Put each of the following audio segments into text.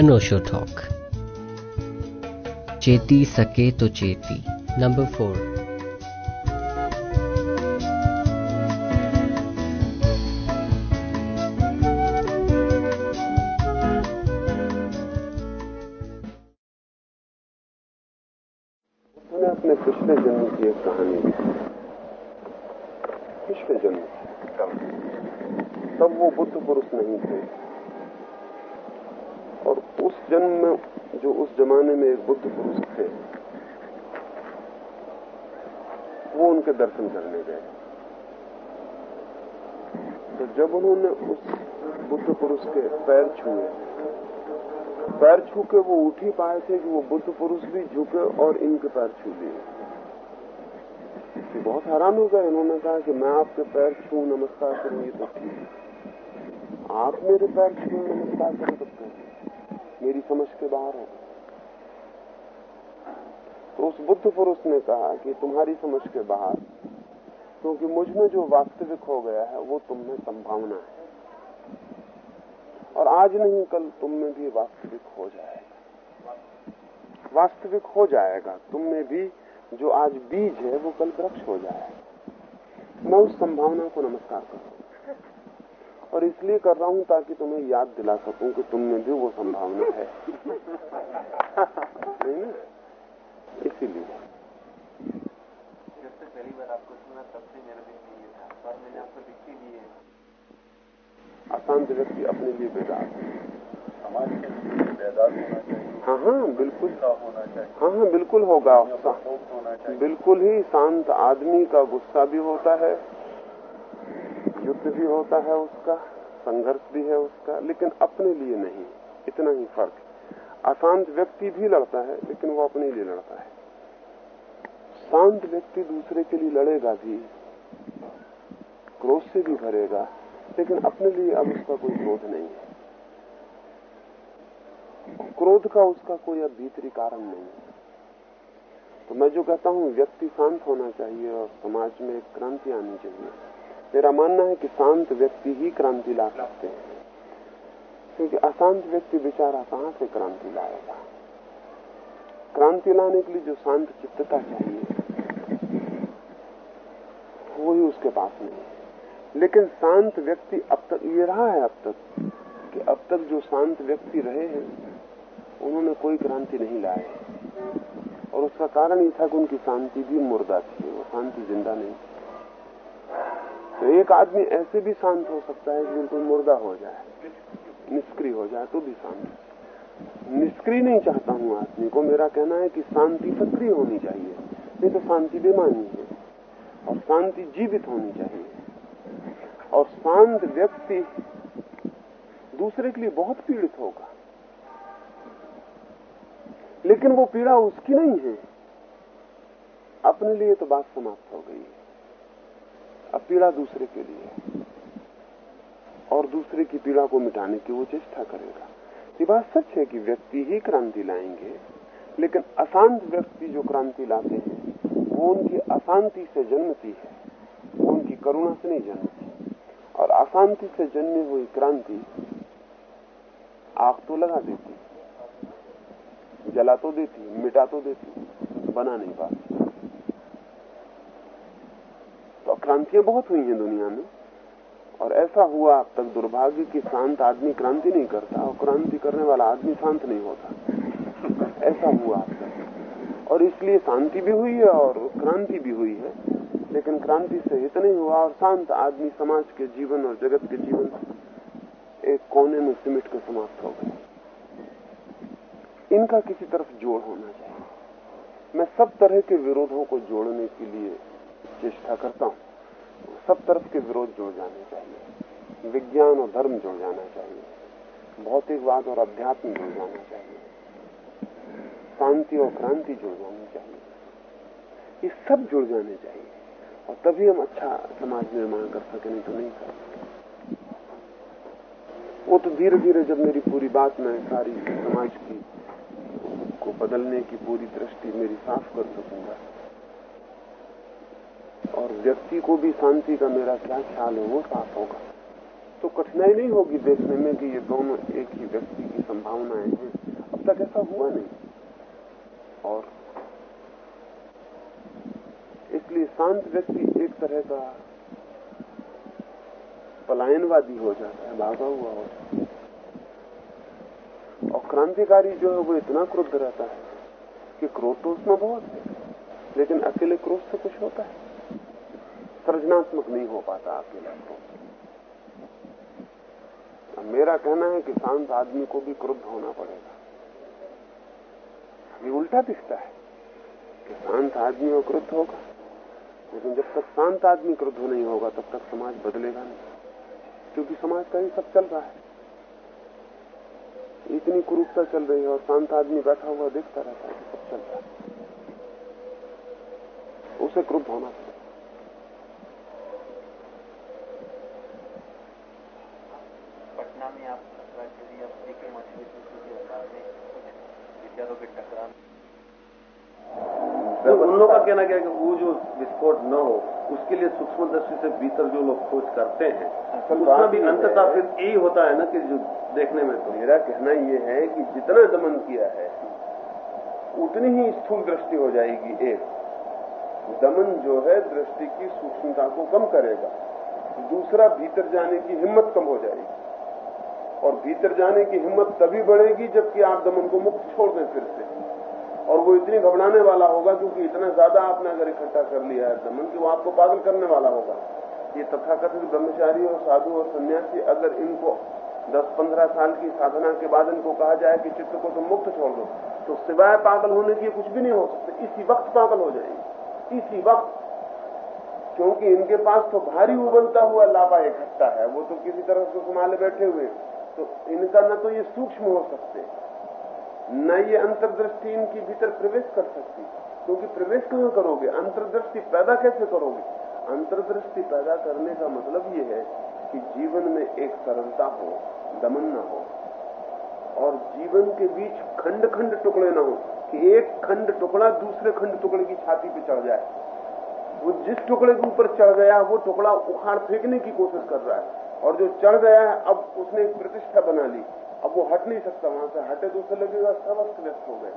अनोशो talk चेती सके तो चेती. Number four pi थे कि वो बुद्ध पुरुष भी झुके और इनके पैर छू लिए। बहुत हैरान हो गए। इन्होंने कहा कि मैं आपके पैर छू, नमस्कार करूँ, ये तो ठीक आप मेरे पैर छू, नमस्कार कर सकते हैं। मेरी समझ के बाहर है। तो उस बुद्ध पुरुष ने कहा कि तुम्हारी समझ के बाहर, क्योंकि मुझमें जो वास्तविक हो गया है, वो तुम में संभावना है। और आज नहीं, कल तुम में भी वास्तविक हो जाएगा वास्तविक हो जाएगा। तुम में भी जो आज बीज है वो कल वृक्ष हो जाएगा। मैं उस संभावना को नमस्कार करूँ और इसलिए कर रहा हूँ ताकि तुम्हें याद दिला सकूँ कि तुम में भी वो संभावना है। नहीं ना? इसीलिए। जब से पहली बार आपको सुना तब से मेरा नहीं था। पर मैंने आपको लिख के दिए अशांत व्यक्ति अपने लिए बेदार समाज के लिए बेदार होना चाहिए। हाँ हाँ बिल्कुल। होना चाहिए। हाँ हाँ बिल्कुल होगा बिल्कुल ही शांत आदमी का गुस्सा भी होता है युद्ध भी होता है उसका संघर्ष भी है उसका लेकिन अपने लिए नहीं इतना ही फ़र्क अशांत व्यक्ति भी लड़ता है लेकिन वो अपने लिए लड़ता है। शांत व्यक्ति दूसरे के लिए लड़ेगा भी क्रोध से भी भरेगा लेकिन अपने लिए अब उसका कोई क्रोध नहीं है। क्रोध का उसका कोई भीतरी कारण नहीं तो मैं जो कहता हूँ, व्यक्ति शांत होना चाहिए और समाज में एक क्रांति आनी चाहिए। मेरा मानना है कि शांत व्यक्ति ही क्रांति ला सकते हैं। क्योंकि अशांत व्यक्ति बेचारा कहाँ से क्रांति लाएगा? क्रांति लाने के लिए जो शांत चित्तता चाहिए, वो ही उसके पास नहीं है। लेकिन शांत व्यक्ति अब तक, ये रहा है अब तक कि अब तक जो शांत व्यक्ति रहे हैं उन्होंने कोई क्रांति नहीं लाई और उसका कारण ये था कि उनकी शांति भी मुर्दा थी, वो शांति ज़िंदा नहीं तो एक आदमी ऐसे भी शांत हो सकता है कि बिल्कुल मुर्दा हो जाए, निष्क्रिय हो जाए तो भी शांत। निष्क्रिय नहीं चाहता हूँ आदमी को। मेरा कहना है कि शांति सक्रिय होनी चाहिए, नहीं तो शांति बेमानी है। और शांति जीवित होनी चाहिए। और शांत व्यक्ति दूसरे के लिए बहुत पीड़ित होगा। लेकिन वो पीड़ा उसकी नहीं है। अपने लिए तो बात समाप्त हो गई। है अब पीड़ा दूसरे के लिए और दूसरे की पीड़ा को मिटाने की वो चेष्टा करेगा। ये बात सच है कि व्यक्ति ही क्रांति लाएँगे, लेकिन अशांत व्यक्ति जो क्रांति लाते हैं, वो उनकी अशांति से जन्मती है। वो उनकी करुणा से नहीं जन्मती। और अशांति से जन्मी हुई क्रांति आग तो लगा देती जला तो देती, मिटा तो देती, बना नहीं पाती। तो क्रांतियाँ बहुत हुई हैं दुनिया में, और ऐसा हुआ अब तक दुर्भाग्य कि शांत आदमी क्रांति नहीं करता, और क्रांति करने वाला आदमी शांत नहीं होता। ऐसा हुआ अब तक। और इसलिए शांति भी हुई है, और क्रांति भी हुई है, लेकिन क्रांति से हित नहीं हुआ, और शांत आदमी समाज के जीवन और जगत के जीवन एक कोने में सिमट के समाप्त हो गए। इनका किसी तरफ़ जोड़ होना चाहिए। मैं सब तरह के विरोधों को जोड़ने के लिए चेष्टा करता हूँ। सब तरफ़ के विरोध जुड़ जाने चाहिए। विज्ञान और धर्म जुड़ जाना चाहिए। भौतिकवाद और अध्यात्म जुड़ जाना चाहिए। शांति और क्रांति जुड़ जानी चाहिए। ये सब जुड़ जाने चाहिए। और तभी हम अच्छा समाज निर्माण कर सके, नहीं तो नहीं कर सकते वो तो धीरे धीरे जब मेरी पूरी बात मैं सारी समाज की को बदलने की पूरी दृष्टि मेरी साफ़ कर सकूँगा और व्यक्ति को भी शांति का मेरा क्या ख्याल है, वो साफ़ होगा। तो कठिनाई नहीं होगी देखने में कि ये दोनों एक ही व्यक्ति की संभावनाएँ हैं। अब तक ऐसा हुआ नहीं। और इसलिए शांत व्यक्ति एक तरह का पलायनवादी हो जाता है, भागा हुआ हो जाता है। क्रांतिकारी जो है, वो इतना क्रुद्ध रहता है कि क्रोध तो उसमें बहुत है, लेकिन अकेले क्रोध से कुछ होता है। सृजनात्मक नहीं हो पाता अकेला क्रोध। मेरा कहना है कि शांत आदमी को भी क्रुद्ध होना पड़ेगा। ये उल्टा दिखता है कि शांत आदमी वो क्रुद्ध होगा। लेकिन जब तक शांत आदमी क्रुद्ध नहीं होगा, तब तक समाज बदलेगा नहीं। क्योंकि समाज का ही सब चल रहा है। इतनी कुरूपता चल रही है और शांत आदमी बैठा हुआ देखता रहता है सब चल रहा है। उसे क्रूप होना चाहिए। पटना में आप की तो उन लोगों का कहना क्या है कि वो जो विस्फोट न हो उसके लिए सूक्ष्म दृष्टि से भीतर जो लोग खोज करते हैं उसमें भी अंततः फिर यही होता है ना कि जो देखने में तो। मेरा कहना यह है कि जितना दमन किया है उतनी ही स्थूल दृष्टि हो जाएगी एक दमन जो है दृष्टि की सूक्ष्मता को कम करेगा। दूसरा भीतर जाने की हिम्मत कम हो जाएगी। और भीतर जाने की हिम्मत तभी बढ़ेगी जबकि आप दमन को मुक्त छोड़ दें फिर से। और वो इतनी घबराने वाला होगा क्योंकि इतना ज़्यादा आपने अगर इकट्ठा कर लिया है दमन कि वो आपको पागल करने वाला होगा। ये तथाकथित ब्रह्मचारी और साधु और सन्यासी अगर इनको 10-15 साल की साधना के बाद इनको कहा जाए कि चित्त को तुम मुक्त छोड़ दो तो सिवाय पागल होने के कुछ भी नहीं हो सकते। इसी वक्त पागल हो जाएँगे। इसी वक्त। क्योंकि इनके पास तो भारी उबलता हुआ लावा इकट्ठा है, वो तो किसी तरह से संभाले बैठे हुए तो इनका न तो ये सूक्ष्म हो सकते। न ये अंतर्दृष्टि इनके भीतर प्रवेश कर सकती, क्योंकि प्रवेश कहाँ करोगे? अंतर्दृष्टि पैदा कैसे करोगे? अंतर्दृष्टि पैदा करने का मतलब ये है कि जीवन में एक सरलता हो, दमन न हो, और जीवन के बीच खंड खंड टुकड़े न हो, कि एक खंड टुकड़ा दूसरे खंड टुकड़े की छाती पे चढ़ जाए। वो जिस टुकड़े के ऊपर चढ़ गया, वो टुकड़ा उखाड़ फेंकने की कोशिश कर रहा है, और जो चढ़ गया है, अब उसने प्रतिष्ठा बना ली। अब वो हट नहीं सकता, वहाँ से हटे तो उसे लगेगा सब अस्त व्यस्त हो गए।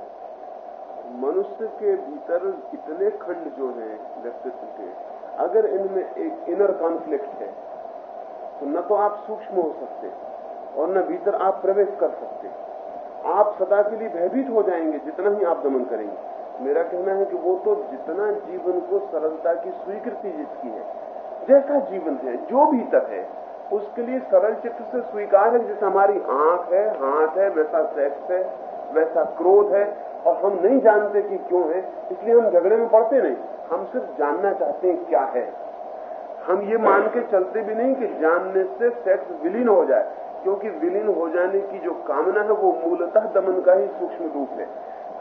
मनुष्य के भीतर इतने खंड जो है व्यक्तित्व के, अगर इनमें एक इनर कॉन्फ्लिक्ट है तो न तो आप सूक्ष्म हो सकते और न भीतर आप प्रवेश कर सकते। आप सदा के लिए भयभीत हो जाएँगे जितना ही आप दमन करेंगे। मेरा कहना है कि वो तो जितना जीवन को सरलता की स्वीकृति जिसकी है, जैसा जीवन है, जो भीतर है उसके लिए सरल चित्त से स्वीकार है जैसे हमारी आँख है, हाथ है, वैसा सेक्स है, वैसा क्रोध है, और हम नहीं जानते कि क्यों है, इसलिए हम झगड़े में पड़ते नहीं। हम सिर्फ़ जानना चाहते हैं क्या है। हम ये मान के चलते भी नहीं कि जानने से सेक्स विलीन हो जाए, क्योंकि विलीन हो जाने की जो कामना है, वो मूलतः दमन का ही सूक्ष्म रूप है।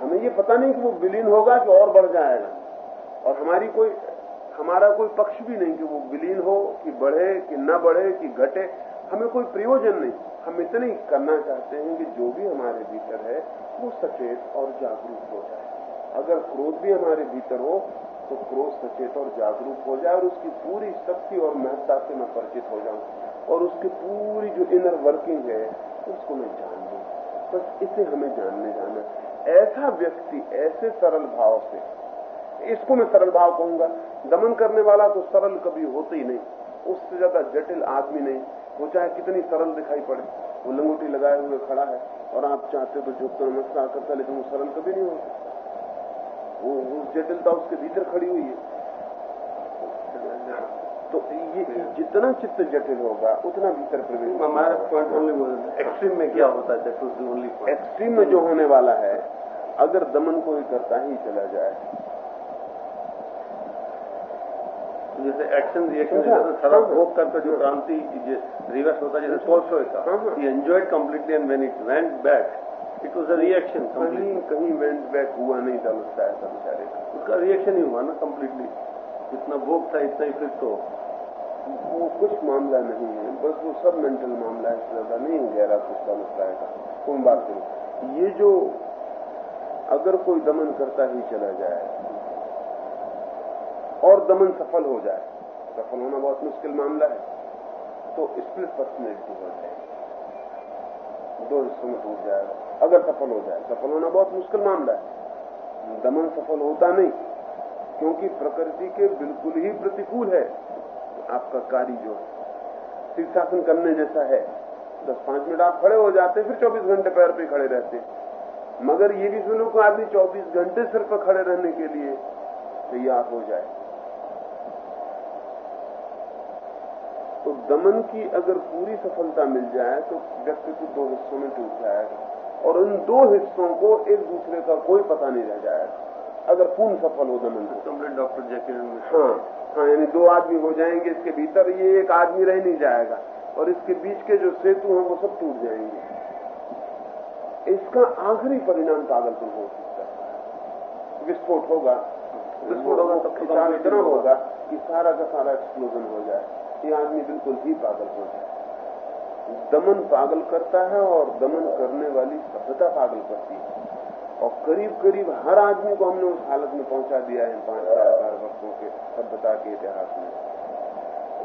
हमें ये पता नहीं कि वो विलीन होगा कि और बढ़ जाएगा। और हमारी कोई हमारा कोई पक्ष भी नहीं कि वो विलीन हो, कि बढ़े, कि न बढ़े, कि घटे। हमें कोई प्रयोजन नहीं। हम इतने ही करना चाहते हैं कि जो भी हमारे भीतर है, वो सचेत और जागरूक हो जाए। अगर क्रोध भी हमारे भीतर हो तो क्रोध सचेत और जागरूक हो जाए और उसकी पूरी शक्ति और महत्ता से मैं परिचित हो जाऊँ और उसकी पूरी जो इनर वर्किंग है, उसको मैं जान लू। बस इसे हमें जानने जाना। ऐसा व्यक्ति, ऐसे सरल भाव से इसको मैं सरल भाव कहूँगा। दमन करने वाला तो सरल कभी होते ही नहीं। उससे ज़्यादा जटिल आदमी नहीं। वो चाहे कितनी सरल दिखाई पड़े। वो लंगोटी लगाए हुए खड़ा है और आप चाहते तो झुक कर नमस्कार करता लेकिन वो सरल कभी नहीं होता। वो उस जटिलता उसके भीतर खड़ी हुई है। तो ये जितना चित्त जटिल होगा उतना भीतर प्रवेश हमारा पॉइंट ओनली एक्सट्रीम में क्या होता है? दैट ओनली एक्सट्रीम में जो होने वाला है अगर दमन कोई करता ही चला जाए जैसे एक्शन रिएक्शन थोड़ा भोग करके जो क्रांति रिवर्स होता है जैसे टोलस्टॉय का ही। Enjoyed completely and when it went back it was a reaction कहीं कहीं वेंट बैक हुआ नहीं था लगता है बेचारे का। उसका रिएक्शन ही हुआ ना कम्प्लीटली जितना भोग था इतना ही फिर तो। वो कुछ मामला नहीं है बस वो सब मेंटल मामला है ज़्यादा नहीं गहरा कुछ का लगता है कौन बात करूँ ये जो अगर कोई दमन करता ही चला जाए और दमन सफल हो जाए। सफल होना बहुत मुश्किल मामला है। तो स्प्लिट पर्सनैलिटी हो जाएगी दो हिस्सों में टूट जाएगा अगर सफल हो जाए, सफल होना बहुत मुश्किल मामला है। दमन सफल होता नहीं, क्योंकि प्रकृति के बिल्कुल ही प्रतिकूल है। आपका कार्य जो है शीर्षासन करने जैसा है। दस पाँच मिनट आप खड़े हो जाते, फिर चौबीस घंटे पैर पे खड़े रहते। मगर ये भी सुनो कि आदमी चौबीस घंटे सिर पर खड़े रहने के लिए तैयार हो जाए। तो दमन की अगर पूरी सफलता मिल जाए तो व्यक्तित्व दो हिस्सों में टूट जाएगा। और उन दो हिस्सों को एक दूसरे का कोई पता नहीं रह जाएगा। अगर पूर्ण सफल हो दमन कंप्लीट डॉक्टर जैकिल हाँ हाँ यानी दो आदमी हो जाएँगे इसके भीतर ये एक आदमी रह नहीं जाएगा। और इसके बीच के जो सेतु हैं वो सब टूट जाएँगे। इसका आखिरी परिणाम पागलपन हो सकता है। विस्फोट होगा। विस्फोट होगा तो खिंचाव इतना होगा। कि सारा का सारा एक्सप्लोजन हो जाए। ये आदमी बिल्कुल ही पागल हो जाए। दमन पागल करता है और दमन करने वाली सभ्यता पागल करती है। और करीब करीब हर आदमी को हमने उस हालत में पहुँचा दिया है पाँच चार हज़ार वर्षों के सभ्यता के इतिहास में।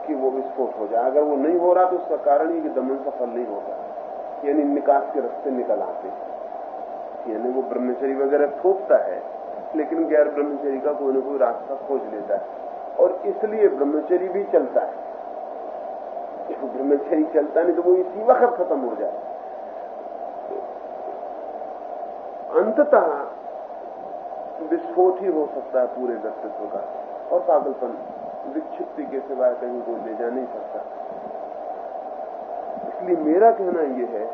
कि वो विस्फोट हो जाए। अगर वो नहीं हो रहा तो उसका कारण ही कि दमन सफल नहीं होता। यानी निकास के रस्ते निकल आते यानी वो ब्रह्मचरी वगैरह थोपता है, लेकिन गैर ब्रह्मचरी का कोई ना कोई रास्ता खोज लेता है। और इसलिए ब्रह्मचरी भी चलता है। ब्रह्मचरी चलता नहीं तो वो इसी वक्त खत्म हो जाए। अंततः विस्फोट ही हो सकता है पूरे व्यक्तित्व का। और पागलपन, विक्षिप्ति के सिवाय कहीं कोई ले जा नहीं सकता। इसलिए मेरा कहना यह है,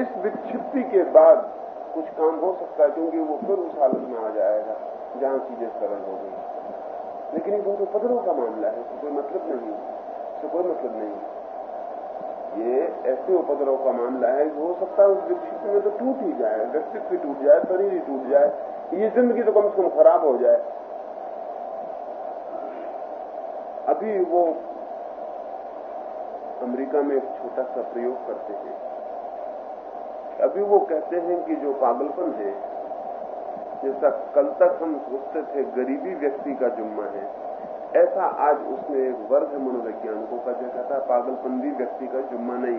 इस विक्षिप्ति के बाद कुछ काम हो सकता है, क्योंकि वो फिर उस हालत में आ जाएगा, जहाँ चीज़ें सरल हो गई। लेकिन ये बहुत उपद्रव का मामला है कोई मतलब नहीं इससे कोई मतलब नहीं ये ऐसे उपद्रव का मामला है, हो सकता है उस विक्षिप्त में तो टूट ही जाए व्यक्तित्व भी टूट जाए, शरीर ही टूट जाए, ये ज़िंदगी तो कम से कम खराब हो जाए। अभी वो अमेरिका में एक छोटा सा प्रयोग करते हैं। अभी वो कहते हैं कि जो पागलपन है, जैसा कल तक हम सोचते थे, गरीबी व्यक्ति का जुम्मा है। ऐसा आज उसने एक वर्ग मनोवैज्ञानिकों का है पागलपन भी व्यक्ति का जुम्मा नहीं।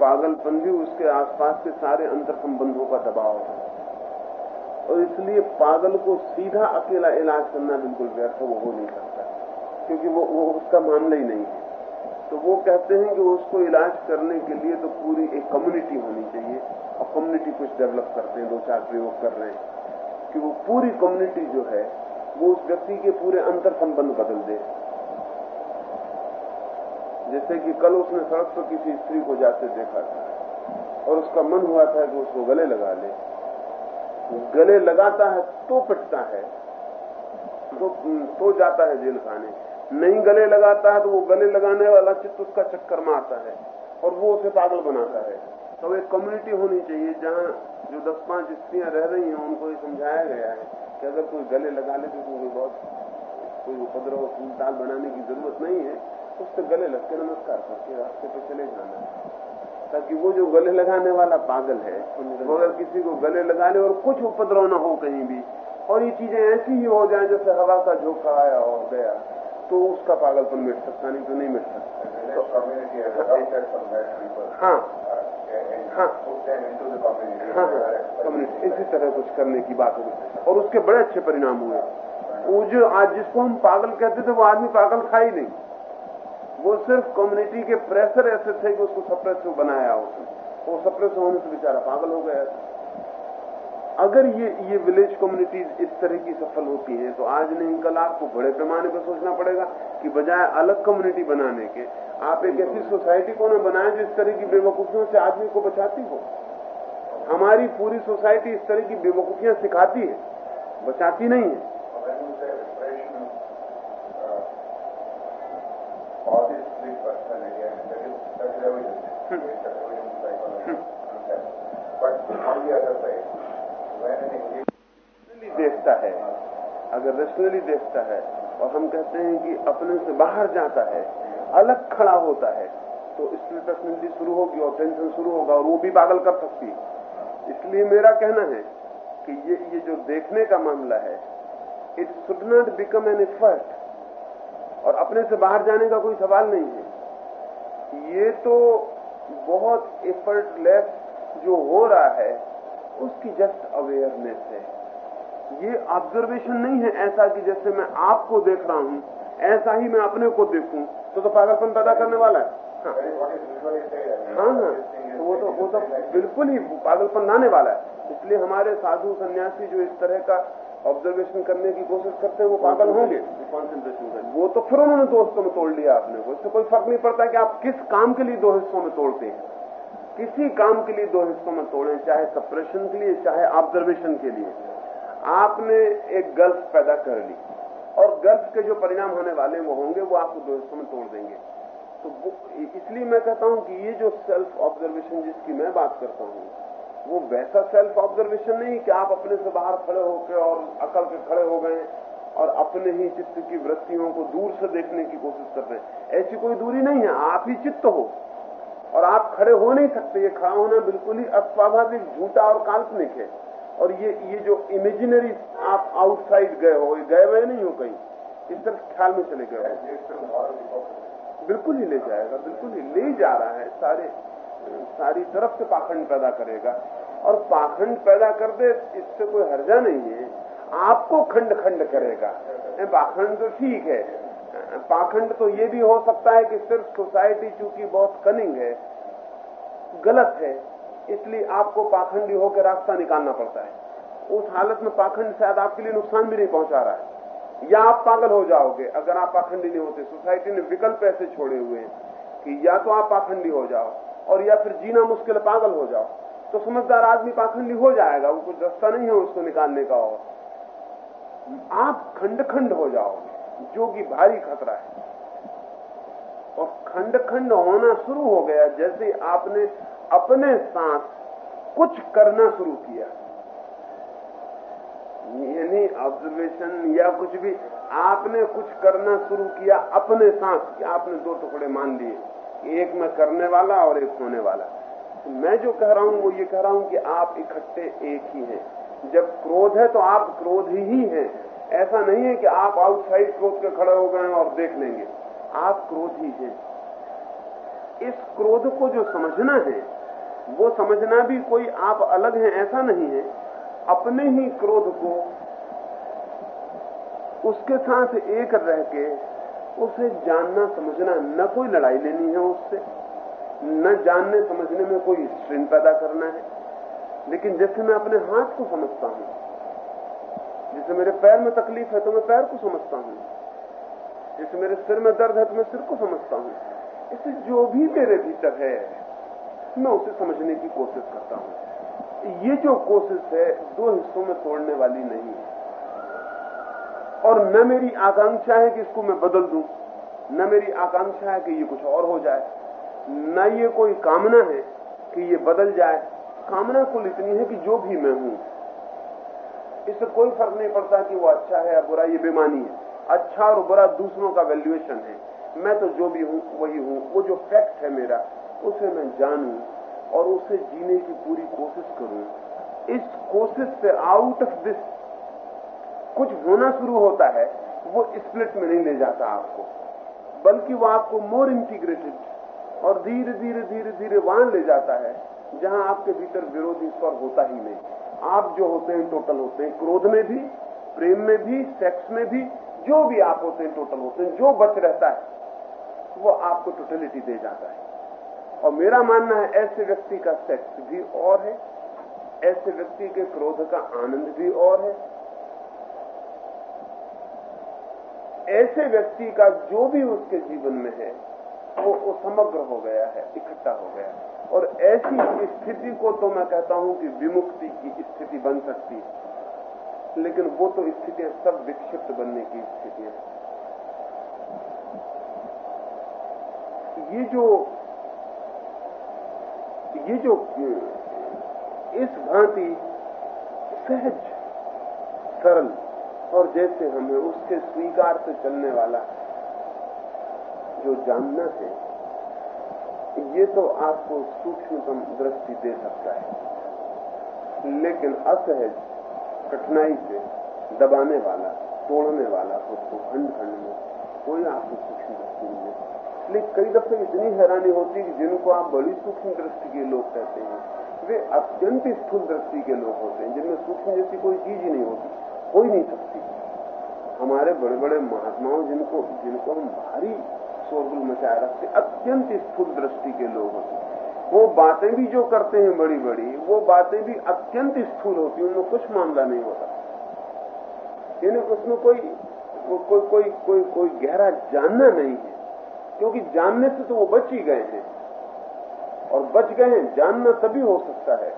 पागलपन भी उसके आसपास के सारे अंतर संबंधों का दबाव है। और इसलिए पागल को सीधा अकेला इलाज करना बिल्कुल व्यर्थ वो हो नहीं सकता। क्योंकि वो वो उसका मामला ही नहीं है। तो वो कहते हैं कि उसको इलाज करने के लिए तो पूरी एक कम्युनिटी होनी चाहिए। और कम्युनिटी कुछ डेवलप करते हैं दो चार प्रयोग कर रहे हैं। कि वो पूरी कम्युनिटी जो है वो उस व्यक्ति के पूरे अंतर संबंध बदल दे। जैसे कि कल उसने सड़क पर किसी स्त्री को जाते देखा था और उसका मन हुआ था कि उसको गले लगा ले। गले लगाता है तो पिटता है तो, तो जाता है जेल खाने। नहीं गले लगाता है तो वो गले लगाने वाला चित्त उसका चक्कर मारता है और वो उसे पागल बनाता है। तो एक कम्युनिटी होनी चाहिए जहाँ जो दस पाँच स्त्रियाँ रह रही हैं उनको ये समझाया गया है कि अगर कोई गले लगा ले तो कोई बहुत कोई उपद्रव ताल बनाने की ज़रूरत नहीं है उससे गले लग के नमस्कार करके रास्ते पे चले जाना। ताकि वो जो गले लगाने वाला पागल है वो अगर किसी को गले लगा ले और कुछ उपद्रव न हो कहीं भी और ये चीज़ें ऐसी ही हो जाए जैसे हवा का झोंका आया और गया तो उसका पागलपन मिट सकता नहीं तो नहीं मिट सकता। तो हाँ। हाँ। हाँ। कम्युनिटी इसी तरह कुछ करने की बात होगी और उसके बड़े अच्छे परिणाम हुए। वो जो आज जिसको हम पागल कहते थे, वो आदमी पागल था ही नहीं। वो सिर्फ़ कम्युनिटी के प्रेशर ऐसे थे कि उसको सप्रेस बनाया उसने? वो सप्रेस होने से बेचारा पागल हो गया। अगर ये ये विलेज कम्युनिटीज इस तरह की सफल होती हैं तो आज नहीं कल आपको बड़े पैमाने पर सोचना पड़ेगा कि बजाय अलग कम्युनिटी बनाने के आप एक ऐसी सोसाइटी को ना बनाए जो इस तरह की बेवकूफियों से आदमी को बचाती हो। हमारी पूरी सोसाइटी इस तरह की बेवकूफियाँ सिखाती है बचाती नहीं है। देखता है। अगर रेशनली देखता है और हम कहते हैं कि अपने से बाहर जाता है, अलग खड़ा होता है तो इसमें पर्सनलिटी शुरू होगी और टेंशन शुरू होगा और वो भी पागल कर सकती है। इसलिए मेरा कहना है कि ये ये जो देखने का मामला है it should not become an effort और अपने से बाहर जाने का कोई सवाल नहीं है। ये तो बहुत एफर्टलेस जो हो रहा है, उसकी जस्ट अवेयरनेस है। ये ऑब्जर्वेशन नहीं है ऐसा कि जैसे मैं आपको देख रहा हूँ, ऐसा ही मैं अपने को देखूँ। तो तो पागलपन पैदा करने वाला है। हाँ। हाँ हाँ। तो वो तो वो तो बिल्कुल ही पागलपन लाने वाला है। इसलिए हमारे साधु सन्यासी जो इस तरह का ऑब्जर्वेशन करने की कोशिश करते हैं, वो पागल होंगे। कॉन्सेंट्रेशन वो तो फिर उन्होंने दो हिस्सों में तोड़ लिया आपने। को इससे कोई फ़र्क नहीं पड़ता कि आप किस काम के लिए दो हिस्सों में तोड़ते हैं। किसी काम के लिए दो हिस्सों में तोड़ें, चाहे सप्रेशन के लिए, चाहे ऑब्जर्वेशन के लिए। आपने एक गल्फ पैदा कर ली। और गल्फ के जो परिणाम होने वाले वो होंगे, वो आपको दो में तोड़ देंगे। तो इसलिए मैं कहता हूँ कि ये जो सेल्फ ऑब्जर्वेशन जिसकी मैं बात करता हूँ, वो वैसा सेल्फ ऑब्जर्वेशन नहीं कि आप अपने से बाहर खड़े होकर और अकल के खड़े हो गए और अपने ही चित्त की वृत्तियों को दूर से देखने की कोशिश कर रहे हैं। ऐसी कोई दूरी नहीं है, आप ही चित्त हो। और आप खड़े हो नहीं सकते, ये खड़ा होना बिल्कुल ही अस्वाभाविक, झूठा और काल्पनिक है। और ये ये जो इमेजिनरी आप आउटसाइड गए हो गए हुए नहीं हो कहीं, इस तरफ़ ख्याल में चले गए बिल्कुल ही ले जाएगा, बिल्कुल ही ले जा रहा है, सारे, सारी तरफ़ से पाखंड पैदा करेगा। और पाखंड पैदा कर दे, इससे कोई हर्जा नहीं है। आपको खंड खंड करेगा। पाखंड तो ठीक है। पाखंड तो ये भी हो सकता है कि सिर्फ़ सोसाइटी चूँकि बहुत कनिंग है, गलत है। इसलिए आपको पाखंडी होकर रास्ता निकालना पड़ता है। उस हालत में पाखंड शायद आपके लिए नुकसान भी नहीं पहुँचा रहा है। या आप पागल हो जाओगे, अगर आप पाखंडी नहीं होते। सोसाइटी ने विकल्प ऐसे छोड़े हुए हैं कि या तो आप पाखंडी हो जाओ और या फिर जीना मुश्किल पागल हो जाओ। तो समझदार आदमी पाखंडी हो जाएगा, वो कुछ रास्ता नहीं है उसको निकालने का और। आप खंड खंड हो जाओगे, जो कि भारी खतरा है। और खंड खंड होना शुरू हो गया, जैसे आपने अपने साथ कुछ करना शुरू किया। यानी ऑब्जर्वेशन या कुछ भी, आपने कुछ करना शुरू किया अपने साथ कि आपने दो टुकड़े मान लिए। एक में करने वाला और एक होने वाला। तो मैं जो कह रहा हूँ, वो ये कह रहा हूँ कि आप इकट्ठे एक ही हैं। जब क्रोध है तो आप क्रोध ही हैं ऐसा नहीं है कि आप आउटसाइड क्रोध के खड़े हो गए और देख लेंगे। आप क्रोध ही हैं। इस क्रोध को जो समझना है वो समझना भी कोई आप अलग हैं, ऐसा नहीं है। अपने ही क्रोध को उसके साथ एक रह के उसे जानना, समझना, न कोई लड़ाई लेनी है उससे। न जानने, समझने में कोई स्ट्रेन पैदा करना है। लेकिन जैसे मैं अपने हाथ को समझता हूँ, जैसे मेरे पैर में तकलीफ़ है तो मैं पैर को समझता हूँ। जैसे मेरे सिर में दर्द है तो मैं सिर को समझता हूँ। इससे जो भी मेरे भीतर है मैं उसे समझने की कोशिश करता हूँ ये जो कोशिश है, दो हिस्सों में तोड़ने वाली नहीं है। और न मेरी आकांक्षा है कि इसको मैं बदल दूँ, न मेरी आकांक्षा है कि ये कुछ और हो जाए, न ये कोई कामना है कि ये बदल जाए। कामना कुल इतनी है कि जो भी मैं हूँ, इससे कोई फ़र्क नहीं पड़ता कि वो अच्छा है या बुरा, ये बेमानी है। अच्छा और बुरा दूसरों का वैल्यूएशन है। मैं तो जो भी हूँ, वही हूँ। वो जो फैक्ट है मेरा उसे मैं जानूं और उसे जीने की पूरी कोशिश करूँ। इस कोशिश से आउट ऑफ़ दिस कुछ होना शुरू होता है, वो स्प्लिट में नहीं ले जाता आपको। बल्कि वो आपको मोर इंटीग्रेटेड और धीरे धीरे धीरे धीरे वहाँ ले जाता है, जहाँ आपके भीतर विरोधी स्वर होता ही नहीं। आप जो होते हैं टोटल होते हैं, क्रोध में भी, प्रेम में भी सेक्स में भी, जो भी आप होते हैं टोटल होते हैं, जो बच रहता है, वो आपको टोटलिटी दे जाता है। और मेरा मानना है ऐसे व्यक्ति का सेक्स भी और है ऐसे व्यक्ति के क्रोध का आनंद भी और है। ऐसे व्यक्ति का जो भी उसके जीवन में है वो, वो समग्र हो गया है इकट्ठा हो गया है। और ऐसी स्थिति को तो मैं कहता हूँ कि विमुक्ति की स्थिति बन सकती है। लेकिन वो तो स्थितियाँ सब विक्षिप्त बनने की स्थितियाँ ये जो ये जो इस भांति सहज, सरल, और जैसे हमें उसके स्वीकार से चलने वाला जो जानना है, ये तो आपको सूक्ष्मतम दृष्टि दे सकता है। लेकिन असहज, कठिनाई से दबाने वाला, तोड़ने वाला खुद को खंड खंड में कोई आपको सूक्ष्म दृष्टि नहीं दे सकता। लेकिन कई दफे इतनी हैरानी होती है कि जिनको आप बड़ी सूक्ष्म दृष्टि के लोग कहते हैं, वे अत्यंत स्थूल दृष्टि के लोग होते हैं, जिनमें सूक्ष्म जैसी कोई चीज़ ही नहीं होती हो ही नहीं सकती हमारे बड़े बड़े महात्माओं जिनको जिनको हम भारी शोरगुल मचाए रखते, अत्यंत स्थूल दृष्टि के लोग होते वो बातें भी जो करते हैं बड़ी बड़ी वो बातें भी अत्यंत स्थूल होती हैं, उनमें कुछ मामला नहीं होता। यानी उसमें कोई कोई कोई कोई कोई गहरा जानना नहीं है। क्योंकि जानने से तो वो बच ही गए हैं। और बच गए हैं, जानना तभी हो सकता है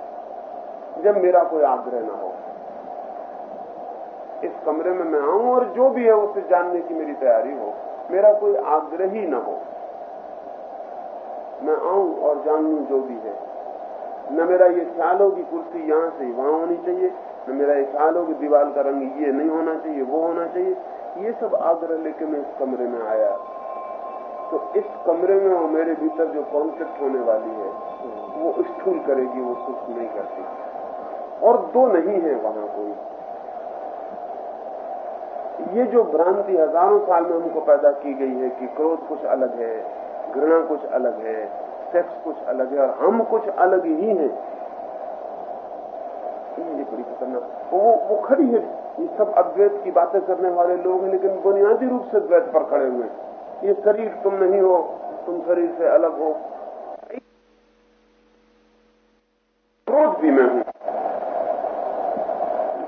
जब मेरा कोई आग्रह ना हो। इस कमरे में मैं आऊँ और जो भी है उसे जानने की मेरी तैयारी हो। मेरा कोई आग्रह ही ना हो। मैं आऊँ और जान लू जो भी है। न मेरा ये ख्याल हो कि कुर्सी यहाँ से वहाँ होनी चाहिए, न मेरा ये ख्याल हो कि दीवार का रंग ये नहीं होना चाहिए, वो होना चाहिए। ये सब आग्रह लेके मैं इस कमरे में आया। तो इस कमरे में और मेरे भीतर जो कॉन्फ्लिक्ट होने वाली है, वो स्थूल करेगी, वो सूक्ष्म नहीं करती। और दो नहीं है वहाँ कोई। ये जो भ्रांति हज़ारों साल में हमको पैदा की गई है कि क्रोध कुछ अलग है, घृणा कुछ अलग है सेक्स कुछ अलग है और हम कुछ अलग ही हैं, ये बड़ी खतरनाक। वो वो खड़ी है। ये सब अद्वैत की बातें करने वाले लोग हैं, लेकिन बुनियादी रूप से द्वैत पर खड़े हुए ये शरीर तुम नहीं हो तुम शरीर से अलग हो। क्रोध भी मैं हूँ।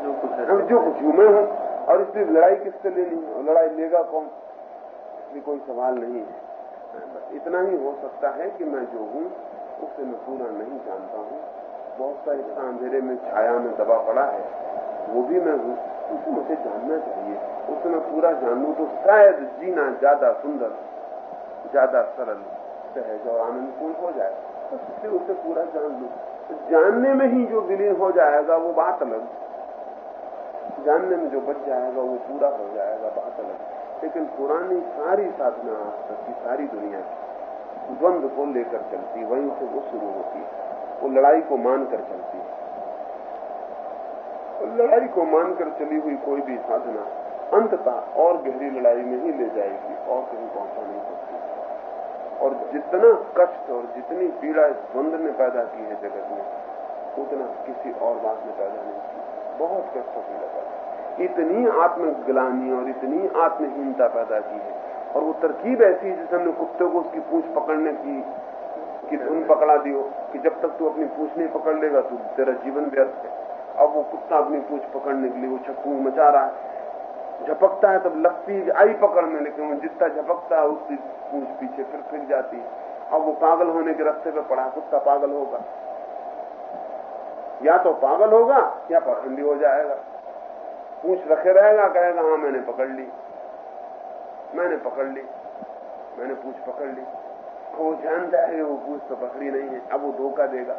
जो कुछ है। जो कुछ हूँ मैं हूँ। और इसलिए लड़ाई किससे लेनी है? और लड़ाई लेगा कौन? इसलिए कोई सवाल नहीं है। बस इतना ही हो सकता है कि मैं जो हूँ उसे मैं पूरा नहीं जानता हूँ। बहुत सा हिस्सा अंधेरे में छाया में दबा पड़ा है। वो भी मैं हूँ। उसे मुझे जानना चाहिए। उसे मैं पूरा जान लू तो शायद जीना ज़्यादा सुंदर, ज़्यादा सरल सहज और आनंदपूर्ण हो जाए। बस इसलिए उसे पूरा जान लू। तो जानने में ही जो विलीन हो जाएगा, वो बात अलग। जानने में जो बच जाएगा, वो पूरा हो जाएगा, बात अलग। लेकिन पुरानी सारी साधना आज तक की सारी दुनिया द्वंद्व को लेकर चलती, वहीं से वो शुरू होती है। वो लड़ाई को मानकर चलती है। लड़ाई को मानकर चली हुई कोई भी साधना अंततः और गहरी लड़ाई में ही ले जाएगी और कहीं पहुँचा नहीं सकती। और जितना कष्ट और जितनी पीड़ा इस द्वंद्व ने पैदा की है जगत में, उतना किसी और बात ने पैदा नहीं की। बहुत कष्ट पीड़ा पैदा इतनी आत्मग्लानी और इतनी आत्महीनता पैदा की है। और वो तरकीब ऐसी है जैसे हमने कुत्ते को उसकी पूछ पकड़ने की की धुन पकड़ा दियो कि जब तक तू अपनी पूछ नहीं पकड़ लेगा तो तेरा जीवन व्यर्थ है। अब वो कुत्ता अपनी पूछ पकड़ने के लिए वो छक्कू मचा रहा है। झपकता है तब लगती है आई पकड़ में लेकिन जितना झपकता है उसकी पूछ पीछे फिर फिर जाती है। अब वो पागल होने के रास्ते पे पड़ा कुत्ता पागल होगा। या तो पागल होगा, या पखंडी हो जाएगा। पूछ रखे रहेगा, कहेगा हाँ मैंने पकड़ ली। मैंने पकड़ ली। मैंने पूछ पकड़ ली। वो जानता है, वो पूछ तो पकड़ी नहीं है। अब वो धोखा देगा।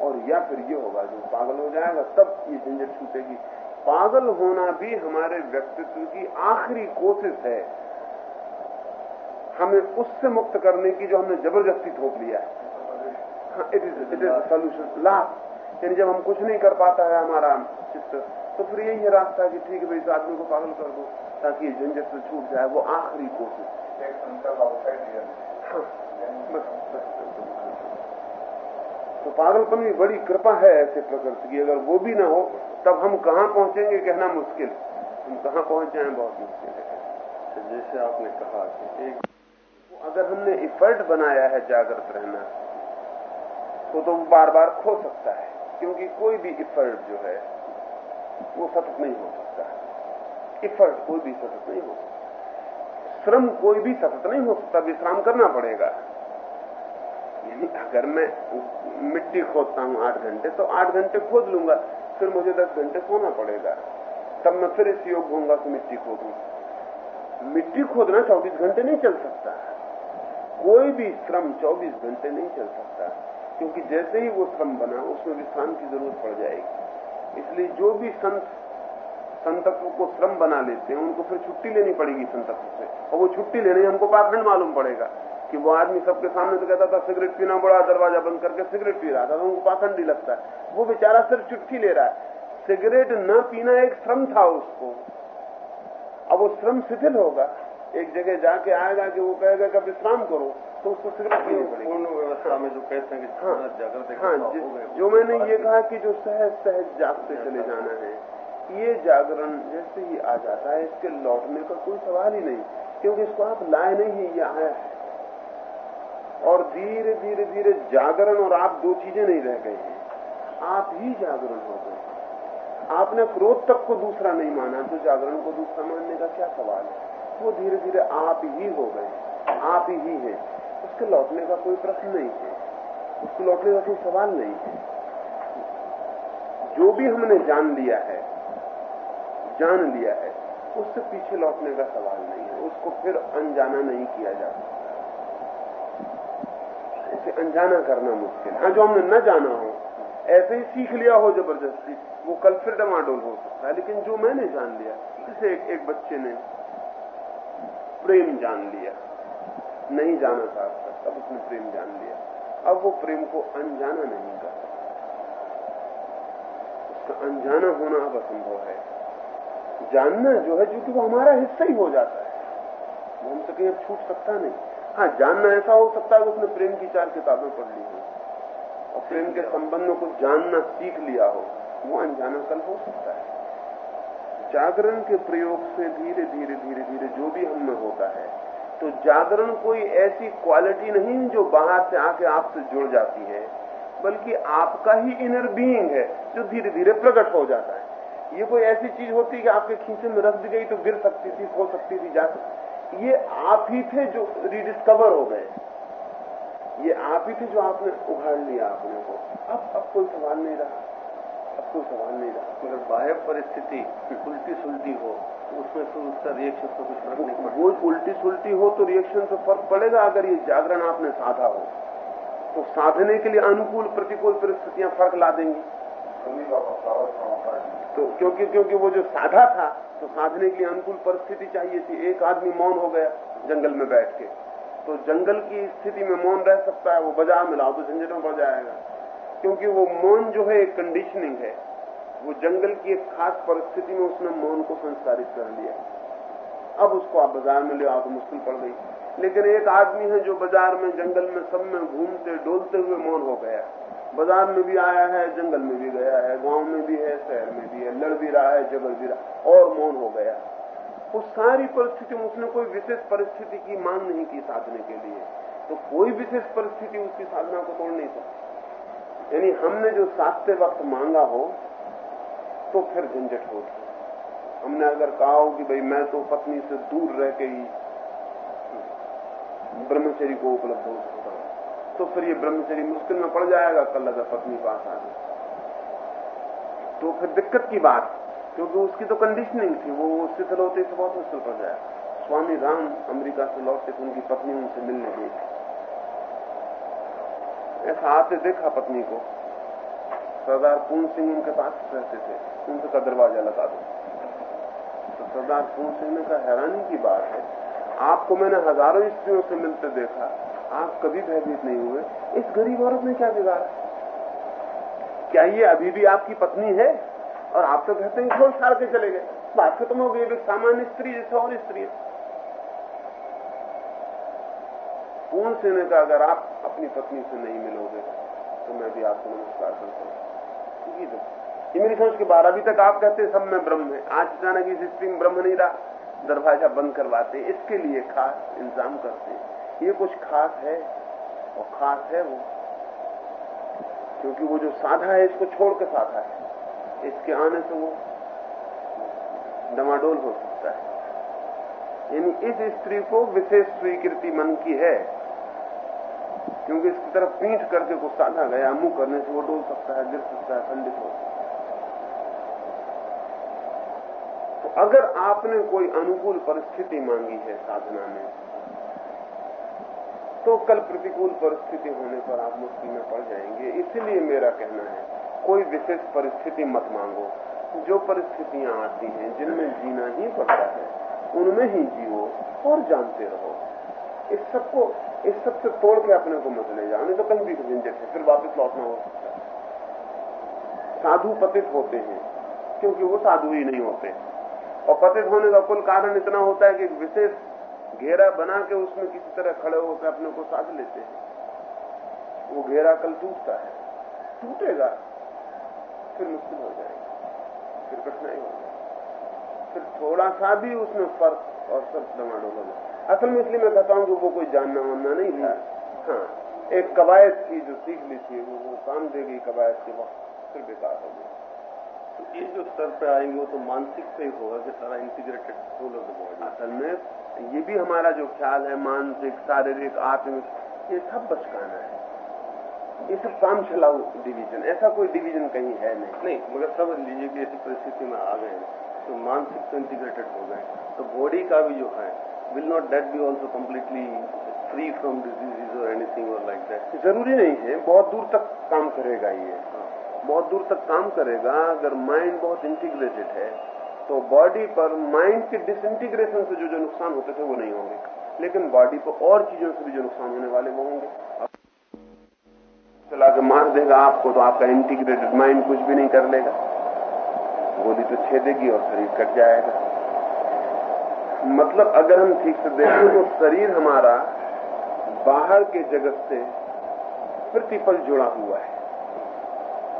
और या फिर ये होगा जो पागल हो जाएगा तब ये झंझट छूटेगी। पागल होना भी हमारे व्यक्तित्व की आखिरी कोशिश है। हमें उससे मुक्त करने की जो हमने ज़बरदस्ती थोप लिया है। It is it is solution last यानी जब हम कुछ नहीं कर पाता है हमारा चित्त तो फिर यही है रास्ता कि ठीक है भाई इस आदमी को पागल कर दो ताकि झंझट से छूट जाए वो आखिरी कोशिश। हाँ बस तो पागलपन की बड़ी कृपा है ऐसे प्रकृति की। अगर वो भी ना हो, तब हम कहाँ पहुँचेंगे कहना मुश्किल। हम कहाँ पहुँच जाए बहुत मुश्किल है। तो जैसे आपने कहा कि एक अगर हमने इफर्ट बनाया है जागृत रहना तो तो बार बार खो सकता है, क्योंकि कोई भी इफर्ट जो है, वो सतत नहीं हो सकता। इफर्ट कोई भी सतत नहीं हो सकता। श्रम कोई भी सतत नहीं हो सकता, विश्राम करना पड़ेगा। यानी अगर मैं मिट्टी खोदता हूँ आठ घंटे तो आठ घंटे खोद लूँगा। फिर मुझे दस घंटे सोना पड़ेगा। तब मैं फिर इस योग होऊँगा कि मिट्टी खोदू। मिट्टी खोदना चौबीस घंटे नहीं चल सकता। कोई भी श्रम चौबीस घंटे नहीं चल सकता। क्योंकि जैसे ही वो श्रम बना, उसमें विश्राम की ज़रूरत पड़ जाएगी। इसलिए जो भी संत संतत्व को श्रम बना लेते हैं, उनको फिर छुट्टी लेनी पड़ेगी संतत्व से। और वो छुट्टी लेने हमको पाखंड मालूम पड़ेगा। कि वो आदमी सबके सामने तो कहता था सिगरेट पीना बड़ा दरवाज़ा बंद करके सिगरेट पी रहा था। तो उनको पाखंडी लगता है। वो बेचारा सिर्फ़ छुट्टी ले रहा है। सिगरेट न पीना एक श्रम था उसको। अब वो श्रम शिथिल होगा। एक जगह जाके आएगा कि वो कहेगा कि विश्राम करो तो उसको सिगरेट पीनी पड़ेगी। पूर्ण व्यवस्था में जो कहते हैं कि हाँ। जागृत हाँ जि- जो मैंने ये कहा कि जो सहज सहज जागते चले जाना है ये जागरण जैसे ही आ जाता है इसके लौटने का कोई सवाल ही नहीं। क्योंकि इसको आप लाए नहीं है ये आया है। और धीरे धीरे धीरे जागरण और आप दो चीज़ें नहीं रह गए हैं। आप ही जागरण हो गए। आपने क्रोध तक को दूसरा नहीं माना तो जागरण को दूसरा मानने का क्या सवाल है? वो धीरे धीरे आप ही हो गए, आप ही है। उसके लौटने का कोई प्रश्न नहीं है। उसको लौटने का कोई सवाल नहीं है। जो भी हमने जान लिया है, जान लिया है, उससे पीछे लौटने का सवाल नहीं है। उसको फिर अनजाना नहीं किया जा सकता। अनजाना करना मुश्किल। है जो हमने न जाना हो ऐसे ही सीख लिया हो ज़बरदस्ती वो कल फिर डमाडोल हो सकता है लेकिन जो मैंने जान लिया जैसे एक, एक बच्चे ने प्रेम जान लिया नहीं जाना था अब उसने प्रेम जान लिया। अब वो प्रेम को अनजाना नहीं कर उसका अनजाना होना अब असंभव है। जानना जो है क्योंकि वो हमारा हिस्सा ही हो जाता है। वो हमसे कहीं अब छूट सकता नहीं। हाँ जानना ऐसा हो सकता है उसने प्रेम की चार किताबें पढ़ ली हो। और प्रेम के संबंधों को जानना सीख लिया हो, वो अनजाना कल हो सकता है। जागरण के प्रयोग से धीरे धीरे धीरे धीरे जो भी हम होता है तो जागरण कोई ऐसी क्वालिटी नहीं जो बाहर से आके आपसे जुड़ जाती है, बल्कि आपका ही इनर बीइंग है जो धीरे धीरे प्रकट हो जाता है। ये कोई ऐसी चीज़ होती है कि आपके खींचे में रख दी गई तो गिर सकती थी, खो सकती थी, जा सकती ये आप ही थे जो रिडिस्कवर हो गए। ये आप ही थे जो आपने उघाड़ लिया अपने को। अब अब कोई सवाल नहीं रहा। अब कोई सवाल नहीं रहा। अगर बाह्य परिस्थिति उल्टी सुलटी हो तो उसमें तो उसका रिएक्शन तो कुछ फ़र्क नहीं पड़ता। वो उल्टी सुलटी हो तो रिएक्शन से फ़र्क पड़ेगा अगर ये जागरण आपने साधा हो। तो साधने के लिए अनुकूल प्रतिकूल परिस्थितियाँ फ़र्क ला देंगी। तो क्योंकि क्योंकि वो जो साधा था तो साधने के अनुकूल परिस्थिति चाहिए थी। एक आदमी मौन हो गया जंगल में बैठ के। तो जंगल की स्थिति में मौन रह सकता है, वो बाज़ार में लाओ तो झंझट में पड़ जाएगा। क्योंकि वो मौन जो है, एक कंडीशनिंग है। वो जंगल की एक खास परिस्थिति में उसने मौन को संस्कारित कर लिया अब उसको आप बाज़ार में ले आओ तो मुश्किल पड़ गई। लेकिन एक आदमी है जो बाज़ार में, जंगल में, सब में घूमते, डोलते हुए मौन हो गया। बाज़ार में भी आया है, जंगल में भी गया है, गाँव में भी है, शहर में भी है, लड़ भी रहा है झगड़ भी रहा और मौन हो गया। उस सारी परिस्थिति में उसने कोई विशेष परिस्थिति की मांग नहीं की साधने के लिए। तो कोई विशेष परिस्थिति उसकी साधना को तोड़ नहीं सकती। यानी हमने जो साधते वक्त मांगा हो तो फिर झंझट होगी। हमने अगर कहा हो कि भाई मैं तो पत्नी से दूर रह के ही ब्रह्मचरी को उपलब्ध हो हूँ तो फिर ये ब्रह्मचरी मुश्किल में पड़ जाएगा कल अगर पत्नी पास आ गई तो फिर दिक्कत की बात, क्योंकि उसकी तो कंडीशनिंग थी, वो शिथिल होते से बहुत मुश्किल पड़ जाए स्वामी राम अमेरिका से लौटते थे उनकी पत्नी उनसे मिलने गई। ऐसा आते देखा पत्नी को। सरदार पूर्ण सिंह उनके पास रहते थे उनसे का दरवाज़ा लगा दो। तो सरदार पूर्ण सिंह ने कहा, हैरानी की बात है, आपको मैंने हज़ारों स्त्रियों से मिलते देखा आप कभी भयभीत नहीं हुए। इस गरीब औरत ने क्या बिगाड़ा? क्या ये अभी भी आपकी पत्नी है? और आप तो कहते हैं छोड़ छाड़ के चले गए। बात खत्म हो गई, एक सामान्य स्त्री जैसे और स्त्री है। पूर्ण ने कहा, अगर आप अपनी पत्नी से नहीं मिलोगे तो मैं भी आपको नमस्कार करता हूँ। ये तो- मेरी समझ के बाद अभी तक आप कहते हैं सब में ब्रह्म है। आज अचानक इस स्त्री में ब्रह्म नहीं रहा। दरवाज़ा बंद करवाते इसके लिए खास इंतज़ाम करते हैं। ये कुछ खास है, और खास है वो, क्योंकि वो जो साधा है, इसको छोड़ के साधा है। इसके आने से वो डमाडोल हो सकता है। यानी इस स्त्री को विशेष स्वीकृति मन की है, क्योंकि इसकी तरफ़ पीठ करके कुछ साधा गया, मुँह करने से वो डोल सकता है, गिर सकता है, खंडित हो सकता है। तो अगर आपने कोई अनुकूल परिस्थिति मांगी है साधना में तो कल प्रतिकूल परिस्थिति होने पर आप मुश्किल में पड़ जाएँगे। इसलिए मेरा कहना है, कोई विशेष परिस्थिति मत मांगो। जो परिस्थितियाँ आती हैं, जिनमें जीना ही पड़ता है, उनमें ही जियो और जानते रहो। इस सबको, इस सबसे तोड़ के अपने को मत ले जाओ, नहीं तो कहीं भी झंझट है, फिर वापस लौटना हो सकता है। साधु पतित होते हैं, क्योंकि वो साधु ही नहीं होते। और पतित होने का कुल कारण इतना होता है कि विशेष घेरा बना के उसमें किसी तरह खड़े होकर अपने को साध लेते हैं। वो घेरा कल टूटता है। टूटेगा फिर मुश्किल हो जाएगी फिर कठिनाई हो जाएगी। फिर थोड़ा सा भी उसमें फ़र्क और सब डमाडोल हो जाए असल में इसलिए मैं कहता हूँ कि वो कोई जानना वानना नहीं था हाँ एक कवायद थी जो सीख ली थी वो, वो काम दे गई कवायद के वक्त फिर बेकार हो गई तो ये जो स्तर पे आएँगे वो तो मानसिक पे ही होगा कि सारा इंटीग्रेटेड बॉडी असल में ये भी हमारा जो ख्याल है मानसिक शारीरिक आत्मिक ये सब बचकाना है। ये सब काम चलाओ डिवीज़न ऐसा कोई डिवीज़न कहीं है नहीं। नहीं मगर समझ लीजिए कि ऐसी परिस्थिति में आ गए तो मानसिक तो इंटीग्रेटेड हो गए तो बॉडी का भी जो है will not that be also completely free from diseases और एनीथिंग और लाइक दैट ज़रूरी नहीं है बहुत दूर तक काम करेगा ये। हाँ। बहुत दूर तक काम करेगा अगर माइंड बहुत इंटीग्रेटेड है तो बॉडी पर माइंड के डिसइंटीग्रेशन से जो जो नुकसान होते थे वो नहीं होंगे। लेकिन बॉडी पर और चीज़ों से भी जो नुकसान होने वाले वो होंगे। चला के मार देगा आपको तो आपका इंटीग्रेटेड माइंड कुछ भी नहीं कर लेगा। गोली तो छेदेगी और शरीर कट जाएगा। मतलब अगर हम ठीक से देखें तो शरीर हमारा बाहर के जगत से प्रतिपल जुड़ा हुआ है।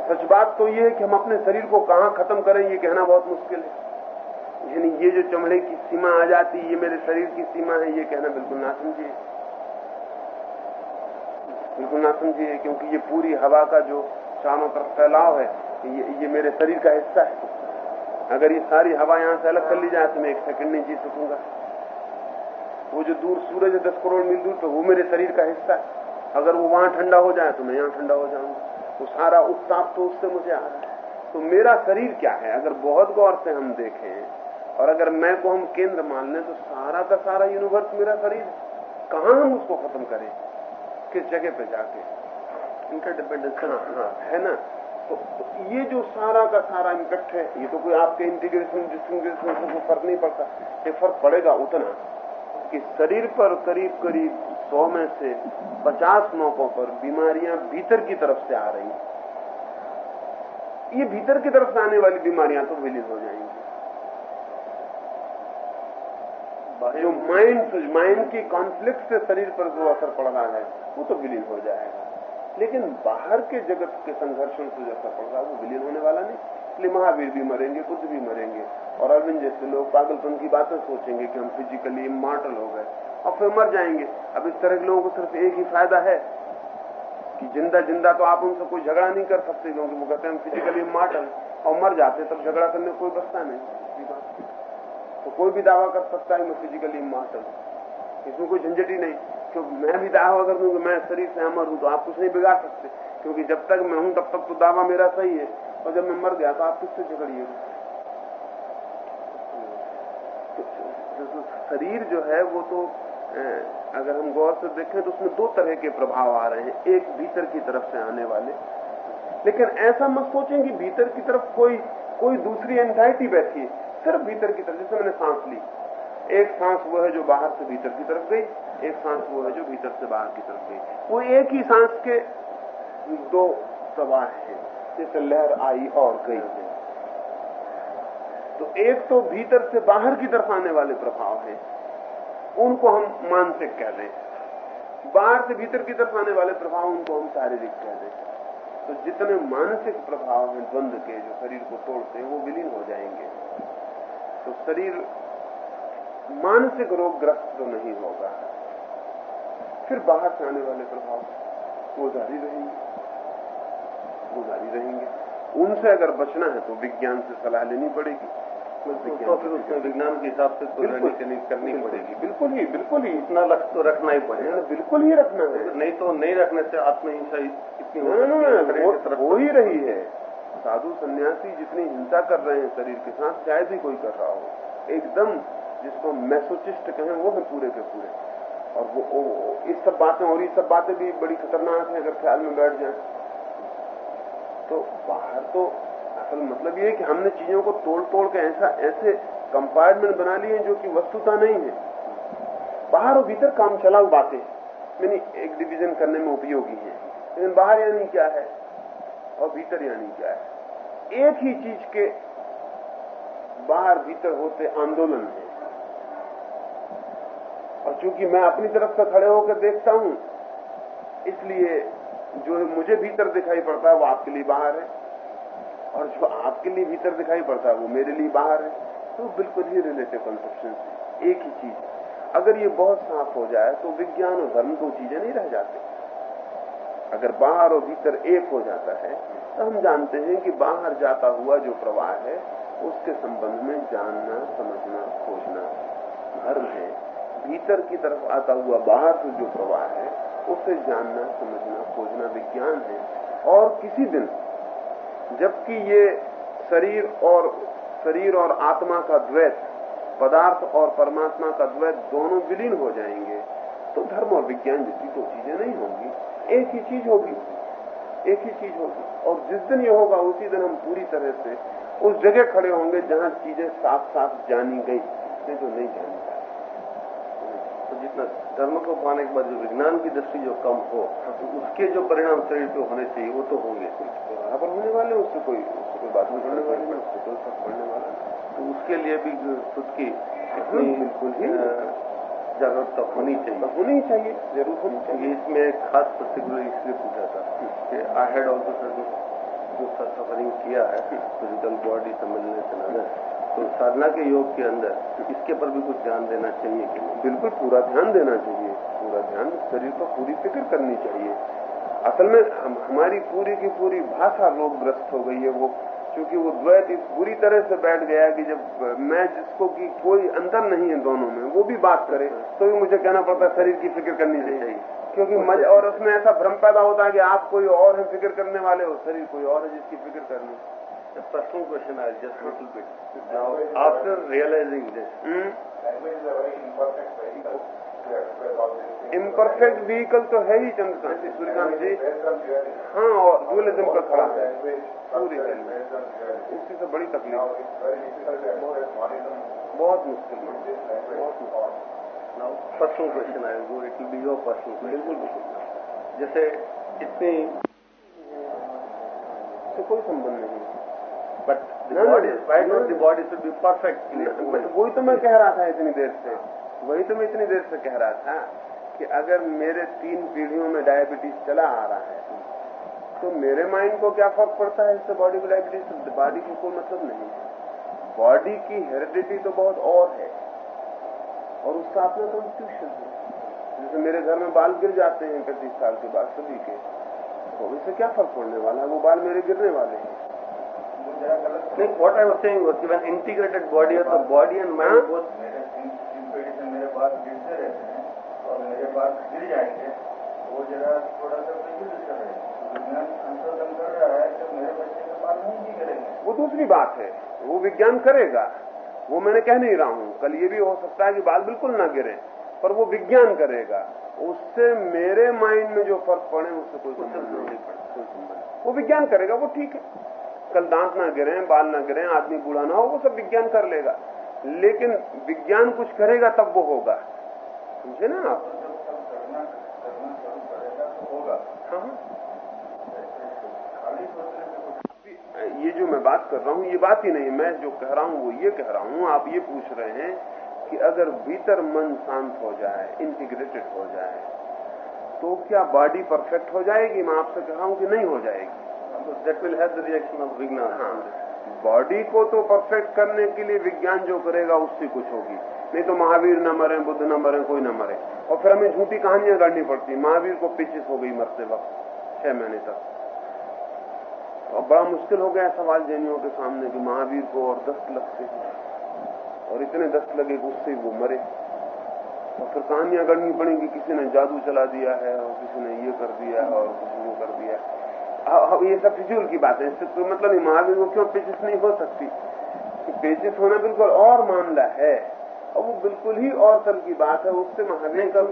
सच बात तो ये है कि हम अपने शरीर को कहाँ खत्म करें, ये कहना बहुत मुश्किल है। यानी ये जो चमड़े की सीमा आ जाती है ये मेरे शरीर की सीमा है ये कहना बिल्कुल ना समझिए बिल्कुल ना समझिए क्योंकि ये पूरी हवा का जो चारों तरफ़ फैलाव है ये, ये मेरे शरीर का हिस्सा है। अगर ये सारी हवा यहाँ से अलग कर ली जाए तो मैं एक सेकंड नहीं जी सकूँगा। वो जो दूर सूरज है दस करोड़ मील दूर तो वो मेरे शरीर का हिस्सा है। अगर वो वहाँ ठंडा हो जाए तो मैं यहाँ ठंडा हो जाऊँगा। तो सारा उत्ताप तो उससे मुझे आ रहा है। तो मेरा शरीर क्या है? अगर बहुत गौर से हम देखें और अगर मैं को हम केंद्र मान लें तो सारा का सारा यूनिवर्स मेरा शरीर कहाँ हम उसको खत्म करें? किस जगह पे जाके? इंटरडिपेंडेंस हाँ, हाँ, है ना? तो, तो ये जो सारा का सारा इम्पैक्ट है ये तो कोई आपके इंटीग्रेशन डिसइंटीग्रेशन से कोई फ़र्क नहीं पड़ता। ये फ़र्क पड़ेगा उतना कि शरीर पर करीब करीब सौ में से पचास मौकों पर बीमारियाँ भीतर की तरफ़ से आ रही ये भीतर की तरफ़ से आने वाली बीमारियाँ तो विलीन हो जाएँगी। जो माइंड माइंड की कॉन्फ्लिक्ट से शरीर पर जो असर पड़ रहा है, वो तो विलीन हो जाएगा। लेकिन बाहर के जगत के संघर्षण से जो असर पड़ रहा है, वो विलीन होने वाला नहीं। इसलिए महावीर भी मरेंगे, बुद्ध भी मरेंगे, और अरविंद जैसे लोग पागलपन की बातें सोचेंगे कि हम फिजिकली इमॉर्टल हो गए, और फिर मर जाएँगे। अब इस तरह के लोगों को सिर्फ़ एक ही फ़ायदा है कि ज़िंदा ज़िंदा तो आप उनसे कोई झगड़ा नहीं कर सकते, क्योंकि वो कहते हैं, हम फिजिकली इमॉर्टल और मर जाते तब झगड़ा करने कोई बचता नहीं। तो कोई भी दावा कर सकता है मैं फिजिकली इमॉर्टल इसमें कोई झंझट ही नहीं क्योंकि मैं भी दावा कर दूँ कि मैं शरीर से अमर हूँ तो आप कुछ नहीं बिगाड़ सकते क्योंकि जब तक मैं हूँ तब तक तो दावा मेरा सही है और जब मैं मर गया तो आप किससे झगड़िए तो, तो, तो शरीर जो है वो तो अगर हम गौर से देखें तो उसमें दो तरह के प्रभाव आ रहे हैं एक भीतर की तरफ़ से आने वाले। लेकिन ऐसा मत सोचें कि भीतर की तरफ़ कोई कोई दूसरी एंजाइटी बैठी है। सिर्फ़ भीतर की तरफ़, जैसे मैंने सांस ली। एक सांस वो है जो बाहर से भीतर की तरफ़ गई, एक सांस वो है जो भीतर से बाहर की तरफ़ गई। वो एक ही सांस के दो प्रवाह हैं, जैसे लहर आई और गई। तो एक तो भीतर से बाहर की तरफ़ आने वाले प्रभाव हैं, उनको हम मानसिक कह हैं बाहर से भीतर की तरफ़ आने वाले प्रभाव उनको हम शारीरिक कह हैं तो जितने मानसिक प्रभाव हैं द्वंद्व के, जो शरीर को तोड़ते हैं, वो विलीन हो जाएँगे। तो शरीर मानसिक रोगग्रस्त तो नहीं होगा। फिर बाहर से आने वाले प्रभाव वो जारी रहेंगे। वो जारी रहेंगे। उनसे अगर बचना है तो विज्ञान से सलाह लेनी पड़ेगी। तो फिर उसमें विज्ञान के हिसाब से तो करनी करनी पड़ेगी। बिल्कुल ही बिल्कुल ही। इतना लक्ष्य तो रखना ही पड़ेगा। बिल्कुल ही रखना है। नहीं तो नहीं रखने से आत्महिंसा इतनी हो। ही रही है। साधु सन्यासी जितनी हिंसा कर रहे हैं शरीर के साथ शायद ही कोई कर रहा हो एकदम जिसको मैसोचिस्ट कहें वो है पूरे के पूरे। और वो, वो इस सब बातें और ये सब बातें भी बड़ी खतरनाक है अगर ख्याल में बैठ जाए। तो बाहर तो असल मतलब ये है कि हमने चीज़ों को तोड़ तोड़ के ऐसा ऐसे कंपार्टमेंट बना लिए जो कि वस्तुता नहीं है। बाहर और भीतर काम चलाऊ बातें मैंने एक डिवीज़न करने में उपयोगी है। लेकिन बाहर यानी क्या है? और भीतर यानी क्या है एक ही चीज़ के बाहर भीतर होते आंदोलन है। और चूँकि मैं अपनी तरफ़ से खड़े होकर देखता हूँ, इसलिए जो मुझे भीतर दिखाई पड़ता है, वो आपके लिए बाहर है। और जो आपके लिए भीतर दिखाई पड़ता है, वो मेरे लिए बाहर है। तो बिल्कुल ही रिलेटिव कंसेप्शन एक ही चीज़। अगर ये बहुत साफ़ हो जाए तो विज्ञान और धर्म दो चीज़ें नहीं रह जाती। अगर बाहर और भीतर एक हो जाता है तो हम जानते हैं कि बाहर जाता हुआ जो प्रवाह है, उसके संबंध में जानना, समझना, खोजना धर्म है। भीतर की तरफ़ आता हुआ बाहर से जो प्रवाह है, उसे जानना, समझना, खोजना विज्ञान है। और किसी दिन, जबकि ये शरीर और शरीर और आत्मा का द्वैत, पदार्थ और परमात्मा का द्वैत दोनों विलीन हो जाएँगे तो धर्म और विज्ञान जैसी दो चीज़ें नहीं होंगी। एक ही चीज़ होगी। एक ही चीज़ होगी। और जिस दिन ये होगा उसी दिन हम पूरी तरह से उस जगह खड़े होंगे जहाँ चीज़ें साफ़ साफ़ जानी गई। जो नहीं जानी तो जितना धर्म को पाने के बाद जो विज्ञान की दृष्टि जो कम हो तो उसके जो परिणाम शरीर पे होने चाहिए वो तो होंगे। बराबर होने वाले उससे कोई उससे कोई बात नहीं करने वाली उससे कोई फ़र्क पड़ने वाला तो उसके लिए भी खुद की बिल्कुल ही। जागरूकता होनी चाहिए। होनी चाहिए ज़रूर होनी चाहिए। इसमें खास पर्टिकुलर इसलिए पूछा था कि आई हैड ऑल्सो जो सफरिंग किया है फ़िज़िकल बॉडी से मिलने से ना तो साधना के योग के अंदर इसके पर भी कुछ ध्यान देना चाहिए कि बिल्कुल पूरा ध्यान देना चाहिए। पूरा ध्यान शरीर पर पूरी फ़िक्र करनी चाहिए। असल में हम, हमारी पूरी की पूरी भाषा रोगग्रस्त हो गई है वो क्योंकि वो द्वैत इस बुरी तरह से बैठ गया कि जब मैं जिसको कि कोई अंतर नहीं है दोनों में वो भी बात करे तो भी मुझे कहना पड़ता है शरीर की फ़िक्र करनी चाहिए। क्योंकि मज़ा और उसमें ऐसा भ्रम पैदा होता है कि आप कोई और है फ़िक्र करने वाले हो शरीर कोई और है जिसकी फ़िक्र करनी। The personal question I just little bit. Now, after realizing this, hmm? Imperfect vehicle तो है ही चंद्रकांत जी सूर्यकांत जी। हाँ और डुअलिज्म पर खड़ा है। पूरी उसी से बड़ी तकलीफ़। बहुत मुश्किल I will go. It will be your personal question. बिल्कुल बिल्कुल। जैसे इतनी से कोई संबंध नहीं but body body should be perfect वही तो मैं कह रहा था इतनी देर से। वही तो मैं इतनी देर से कह रहा था कि अगर मेरे तीन पीढ़ियों में डायबिटीज़ चला आ रहा है तो मेरे माइंड को क्या फ़र्क पड़ता है इससे बॉडी को डायबिटीज़ बॉडी की कोई मतलब नहीं है। बॉडी की हेरिडिटी तो बहुत और है। और उसका अपना कॉन्स्टिट्यूशन है। जैसे मेरे घर में बाल गिर जाते हैं पैंतीस साल के बाद सभी के तो इससे क्या फ़र्क पड़ने वाला है? वो बाल मेरे गिरने वाले हैं। नहीं what I was saying was given integrated body of the body and mind both पीढ़ी से मेरे बाल गिरते रहते हैं और मेरे बाल गिर जाएँगे वो जरा थोड़ा सा प्रेजुडिस कर रहे हैं। विज्ञान संशोधन कर रहा है तो मेरे बच्चे के बाल नहीं गिरेंगे वो दूसरी बात है वो विज्ञान करेगा। वो मैंने कह नहीं रहा हूँ कल ये भी हो सकता है कि बाल बिल्कुल ना गिरे पर वो विज्ञान करेगा। उससे मेरे माइंड में जो फ़र्क पड़े उससे कोई संबंध नहीं पड़ता। कोई संबंध वो विज्ञान करेगा वो ठीक है। कल दांत ना गिरे बाल ना गिरे आदमी बूढ़ा ना हो वो सब विज्ञान कर लेगा। लेकिन विज्ञान कुछ करेगा तब वो होगा। समझे ना आप? करना करना शुरू करेगा होगा हाँ। कुछ ये जो मैं बात कर रहा हूँ ये बात ही नहीं मैं जो कह रहा हूँ वो ये कह रहा हूँ आप ये पूछ रहे हैं कि अगर भीतर मन शांत हो जाए इंटीग्रेटेड हो जाए तो क्या बॉडी परफेक्ट हो जाएगी? मैं आपसे कह रहा हूँ कि नहीं हो जाएगी। तो that will have the reaction of विज्ञान। हाँ। बॉडी को तो परफेक्ट करने के लिए विज्ञान जो करेगा, उससे कुछ होगी। नहीं तो महावीर न मरे, बुद्ध न मरे, कोई न मरे। और फिर हमें झूठी कहानियाँ गढ़नी पड़ती महावीर को पिचिस हो गई मरते वक्त, छह महीने तक। और बड़ा मुश्किल हो गया सवाल जैनियों के सामने कि महावीर को और दस्त लगते और इतने दस्त लगे कि उससे वो मरे। और फिर कहानियाँ गढ़नी पड़ेंगी, किसी ने जादू चला दिया है, और किसी ने ये कर दिया है, और किसी ने कर दिया है। अब ये सब फिजूल की बात है। इससे कोई मतलब नहीं महावीर को क्यों पेचिस नहीं हो सकती? पेचिस होना बिल्कुल और मामला है। और वो बिल्कुल ही और सल की बात है उससे महावीर का है।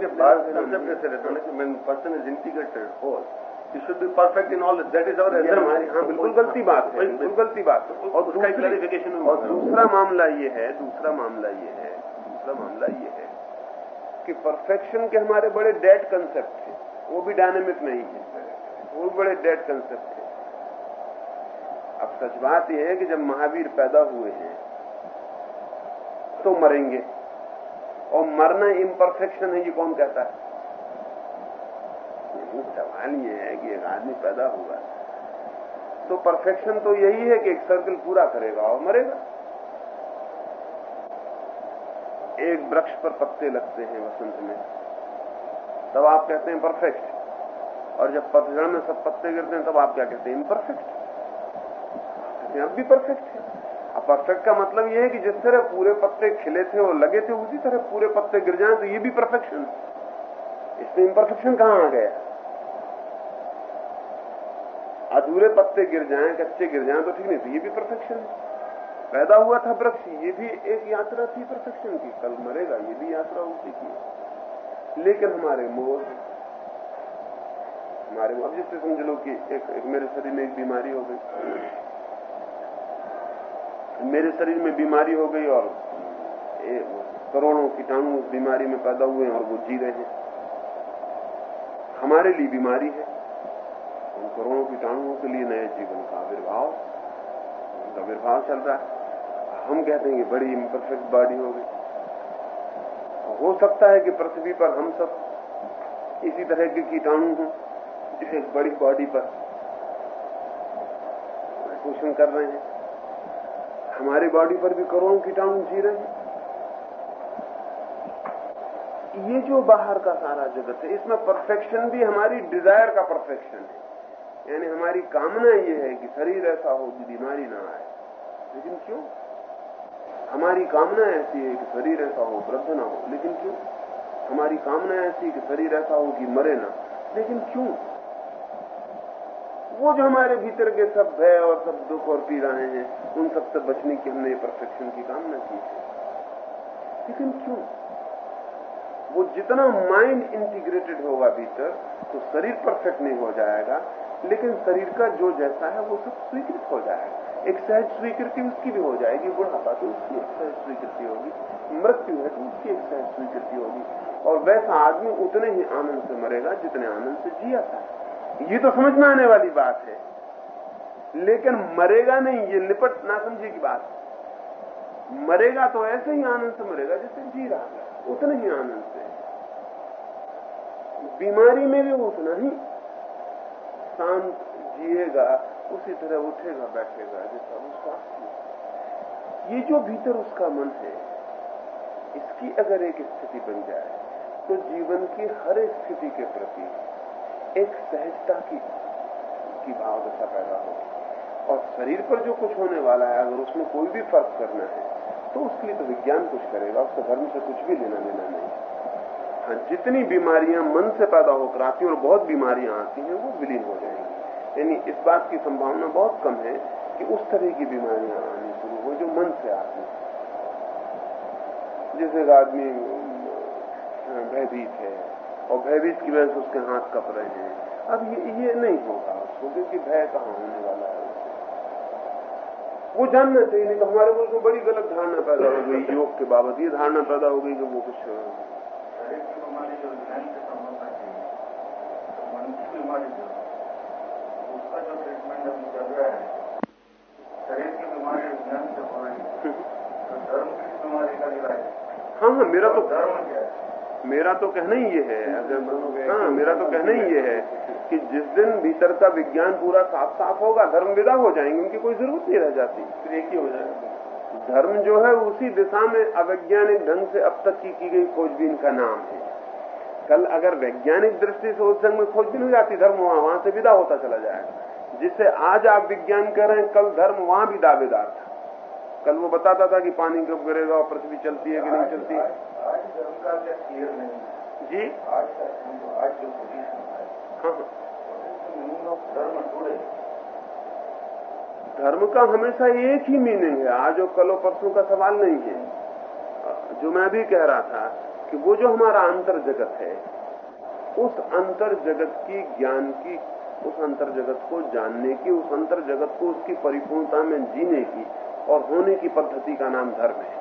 Person is integrated whole should be perfect in all that is हमारी हाँ बिल्कुल गलती बात है बिल्कुल गलती बात है। और उसका क्लैरिफिकेशन और दूसरा मामला ये है दूसरा मामला ये है दूसरा मामला ये है कि परफेक्शन के हमारे बड़े डेड कंसेप्ट थे वो भी डायनेमिक नहीं है। वो बड़े डेड कंसेप्ट थे। अब सच बात यह है कि जब महावीर पैदा हुए हैं तो मरेंगे। और मरना इम्परफेक्शन है, ये कौन कहता है? सवाल ये है कि एक आदमी पैदा हुआ। तो परफेक्शन तो यही है कि एक सर्कल पूरा करेगा और मरेगा। एक वृक्ष पर पत्ते लगते हैं वसंत में। तब आप कहते हैं परफेक्ट और जब पतझड़ में सब पत्ते गिरते हैं, तब आप क्या कहते हैं? इम्परफेक्ट कहते अब भी परफेक्ट है। अब परफेक्ट का मतलब यह है कि जिस तरह पूरे पत्ते खिले थे और लगे थे, उसी तरह पूरे पत्ते गिर जाए तो ये भी परफेक्शन इसमें इम्परफेक्शन कहाँ आ गया? अधूरे पत्ते गिर जाएँ, कच्चे गिर जाएँ तो ठीक नहीं तो ये भी परफेक्शन है। पैदा हुआ था वृक्ष, ये भी एक यात्रा थी परफेक्शन की। कल मरेगा, ये भी यात्रा उसी की लेकिन हमारे मोह हमारे अब जिससे समझ लो कि एक, एक मेरे शरीर में एक बीमारी हो गई। मेरे शरीर में बीमारी हो गई और करोड़ों कीटाणु उस बीमारी में पैदा हुए और वो जी रहे हैं। हमारे लिए बीमारी है। उन करोड़ों कीटाणुओं के लिए नए जीवन का आविर्भाव उनका आविर्भाव चल रहा है। हम कहते हैं कि बड़ी इम्परफेक्ट बॉडी हो गई। हो सकता है कि पृथ्वी पर हम सब इसी तरह के कीटाणु हों। एक बड़ी बॉडी पर पोषण कर रहे हैं हमारी बॉडी पर भी करोड़ों कीटाणु जी रहे हैं ये जो बाहर का सारा जगत है इसमें परफेक्शन भी हमारी डिज़ायर का परफेक्शन है यानी हमारी कामना ये है कि शरीर ऐसा हो कि बीमारी ना आए लेकिन क्यों हमारी कामना ऐसी है कि शरीर ऐसा हो वृद्ध ना हो लेकिन क्यों हमारी कामना ऐसी है कि शरीर ऐसा हो कि मरे ना लेकिन क्यों वो जो हमारे भीतर के सब भय और सब दुख और पीड़ाएँ हैं, उन सबसे बचने की हमने परफेक्शन की कामना की है। लेकिन क्यों? वो जितना माइंड इंटीग्रेटेड होगा भीतर तो शरीर परफेक्ट नहीं हो जाएगा, लेकिन शरीर का जो जैसा है, वो सब स्वीकृत हो जाएगा। एक सहज स्वीकृति उसकी भी हो जाएगी, बुढ़ापा तो उसकी एक सहज स्वीकृति होगी, मृत्यु है तो उसकी एक सहज स्वीकृति होगी। और वैसा आदमी उतने ही आनंद से मरेगा जितने आनंद से जिया था। ये तो समझ में आने वाली बात है। लेकिन मरेगा नहीं, ये निपट ना समझे की बात। मरेगा तो ऐसे ही आनंद से मरेगा जैसे जी रहा है। उतने ही आनंद से। बीमारी में भी उतना ही शांत जिएगा, उसी तरह उठेगा, बैठेगा जैसा वो स्वास्थ्य ये जो भीतर उसका मन है, इसकी अगर एक स्थिति बन जाए तो जीवन की हर स्थिति के प्रति एक सहजता की की भाव दशा पैदा होगी और शरीर पर जो कुछ होने वाला है, अगर उसमें कोई भी फ़र्क करना है तो उसके लिए तो विज्ञान कुछ करेगा, उसको धर्म से कुछ भी लेना देना नहीं। हाँ जितनी बीमारियाँ मन से पैदा होकर आती हैं और बहुत बीमारियाँ आती हैं, वो विलीन हो जाएँगी। यानी इस बात की संभावना बहुत कम है कि उस तरह की बीमारियाँ आनी शुरू हो, जो मन से आती हैं। जैसे आदमी भयभीत है और भयभीत की वजह से उसके हाथ कप रहे हैं। अब ये ये नहीं होगा उसको क्योंकि भय कहाँ होने वाला है वो जानना चाहिए नहीं तो हमारे मुल्क में बड़ी गलत धारणा पैदा हो गई योग के बाबत ये धारणा पैदा हो गई कि वो कुछ तो मन बीमारी जो उसका जो ट्रीटमेंट अभी चल रहा है शरीर की बीमारी ध्यान से हो रही है तो धर्म की बीमारी का इलाज हाँ। हाँ मेरा तो धर्म क्या है? मेरा तो कहना ही ये है अगर हाँ मेरा तो कहना ही ये है। कि जिस दिन भीतर का विज्ञान पूरा साफ़ साफ़ होगा धर्म विदा हो जाएँगे उनकी कोई ज़रूरत नहीं रह जाती। फिर एक ही हो जाएगा। धर्म जो है उसी दिशा में अवैज्ञानिक ढंग से अब तक की की गई खोजबीन का नाम है। कल अगर वैज्ञानिक दृष्टि से उस ढंग में खोजबीन हो जाती धर्म वहाँ वहाँ से विदा होता चला जाएगा। जिससे आज आप विज्ञान कर रहे हैं कल धर्म वहाँ भी दावेदार था। कल वो बताता था कि पानी कब गिरेगा और पृथ्वी चलती है कि नहीं चलती है। आज धर्म का क्या क्लियर नहीं है। जी। आज का आज जो पोजिशन है हाँ। धर्म टुडे धर्म का हमेशा एक ही मीनिंग है। आज और कलो परसों का सवाल नहीं है। जो मैं भी कह रहा था कि वो जो हमारा अंतर जगत है उस अंतर जगत की ज्ञान की उस अंतर जगत को जानने की उस अंतर जगत को उसकी परिपूर्णता में जीने की और होने की पद्धति का नाम धर्म है।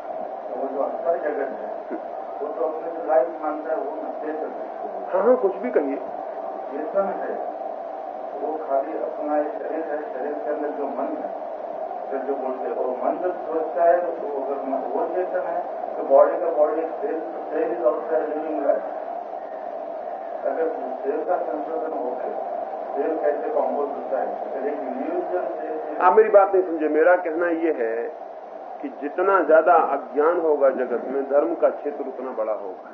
तो वो जो अंतर जगत है वो तो अपने लाइफ मानता है वो चेतन है। हाँ हाँ कुछ भी कहिए। चेतन है वो खाली अपना ये शरीर है शरीर के अंदर जो मन है फिर जो बोलते हैं वो मन जब सोचता है तो अगर वो चेतन है तो बॉडी का body cell is also living life अगर सेल का संशोधन होकर सेल कैसे कॉम्पोज होता है? आप मेरी बात नहीं समझे मेरा कहना यह है कि जितना ज़्यादा अज्ञान होगा जगत में, धर्म का क्षेत्र उतना बड़ा होगा।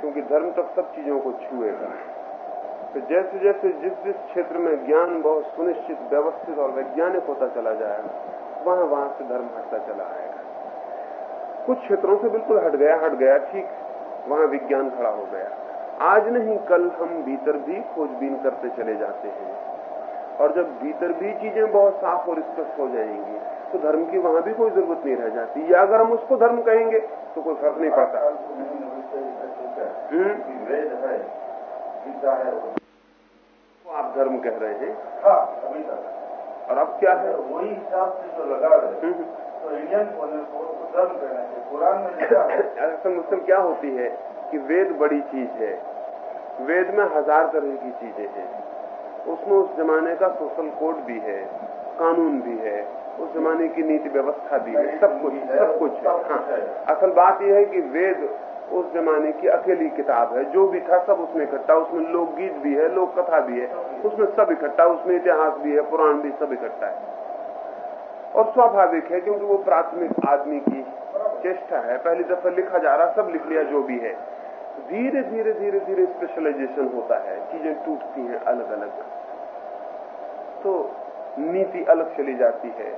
क्योंकि धर्म तब सब चीज़ों को छुएगा। तो जैसे जैसे जिस जिस क्षेत्र में ज्ञान बहुत सुनिश्चित, व्यवस्थित और वैज्ञानिक होता चला जाएगा वहाँ वहाँ से धर्म हटता चला आएगा। कुछ क्षेत्रों से बिल्कुल हट गया हट गया, ठीक। वहाँ विज्ञान खड़ा हो गया। आज नहीं, कल हम भीतर भी खोजबीन करते चले जाते हैं। और जब भीतर भी चीज़ें बहुत साफ़ और स्पष्ट हो जाएँगी तो धर्म की वहाँ भी कोई ज़रूरत नहीं रह जाती। या अगर हम उसको धर्म कहेंगे तो कोई फ़र्क नहीं पड़ता। हम्म? तो आप धर्म कह रहे हैं। और अब क्या है? वही हिसाब से जो लगा रहे? तो इंडियन को कुरान में असल मुस्लिम क्या होती है कि वेद बड़ी चीज़ है। वेद में हज़ार तरह की चीज़ें हैं। उसमें उस जमाने का सोशल कोड भी है, कानून भी है, उस जमाने की नीति व्यवस्था भी है, सब कुछ सब कुछ है हाँ। असल बात यह है कि वेद उस जमाने की अकेली किताब है, जो भी था सब उसमें इकट्ठा, उसमें लोकगीत भी है लोक कथा भी है, उसमें सब इकट्ठा, उसमें इतिहास भी है, पुराण भी सब इकट्ठा है। और स्वाभाविक है क्योंकि वो प्राथमिक आदमी की चेष्टा है, पहली दफ़ा लिखा जा रहा, सब लिख लिया जो भी है। धीरे धीरे धीरे धीरे स्पेशलाइजेशन होता है, चीज़ें टूटती हैं अलग अलग तो नीति अलग चली जाती है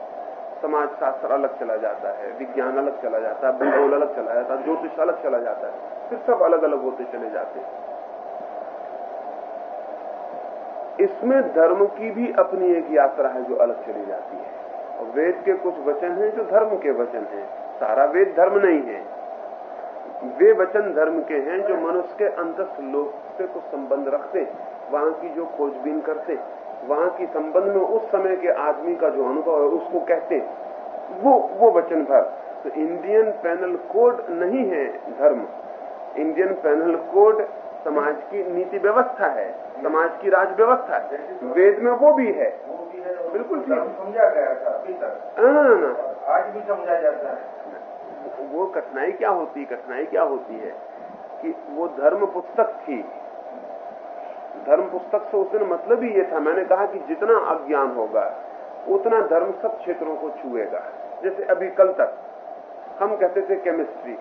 समाज शास्त्र अलग चला जाता है, विज्ञान अलग चला जाता है, भूगोल अलग चला जाता है, ज्योतिष अलग चला जाता है, फिर सब अलग अलग होते चले जाते हैं। इसमें धर्म की भी अपनी एक यात्रा है जो अलग चली जाती है। और वेद के कुछ वचन हैं जो धर्म के वचन हैं। सारा वेद धर्म नहीं है। वे वचन धर्म के हैं जो मनुष्य के अंतस्थ लोक से कुछ संबंध रखते वहाँ की जो खोजबीन करते वहाँ की संबंध में उस समय के आदमी का जो अनुभव है उसको कहते वो वो वचन भर। तो इंडियन पैनल कोड नहीं है धर्म। इंडियन पैनल कोड समाज की नीति व्यवस्था है समाज की राज व्यवस्था है। वेद में वो भी है। है बिल्कुल ठीक। समझा गया था अभी तक। ना ना ना आज भी समझा जाता है। वो कठिनाई क्या होती, कठिनाई क्या होती है? कि वो धर्म पुस्तक थी। धर्म पुस्तक से उस दिन मतलब ही ये था। मैंने कहा कि जितना अज्ञान होगा, उतना धर्म सब क्षेत्रों को छुएगा। जैसे अभी कल तक हम कहते थे केमिस्ट्री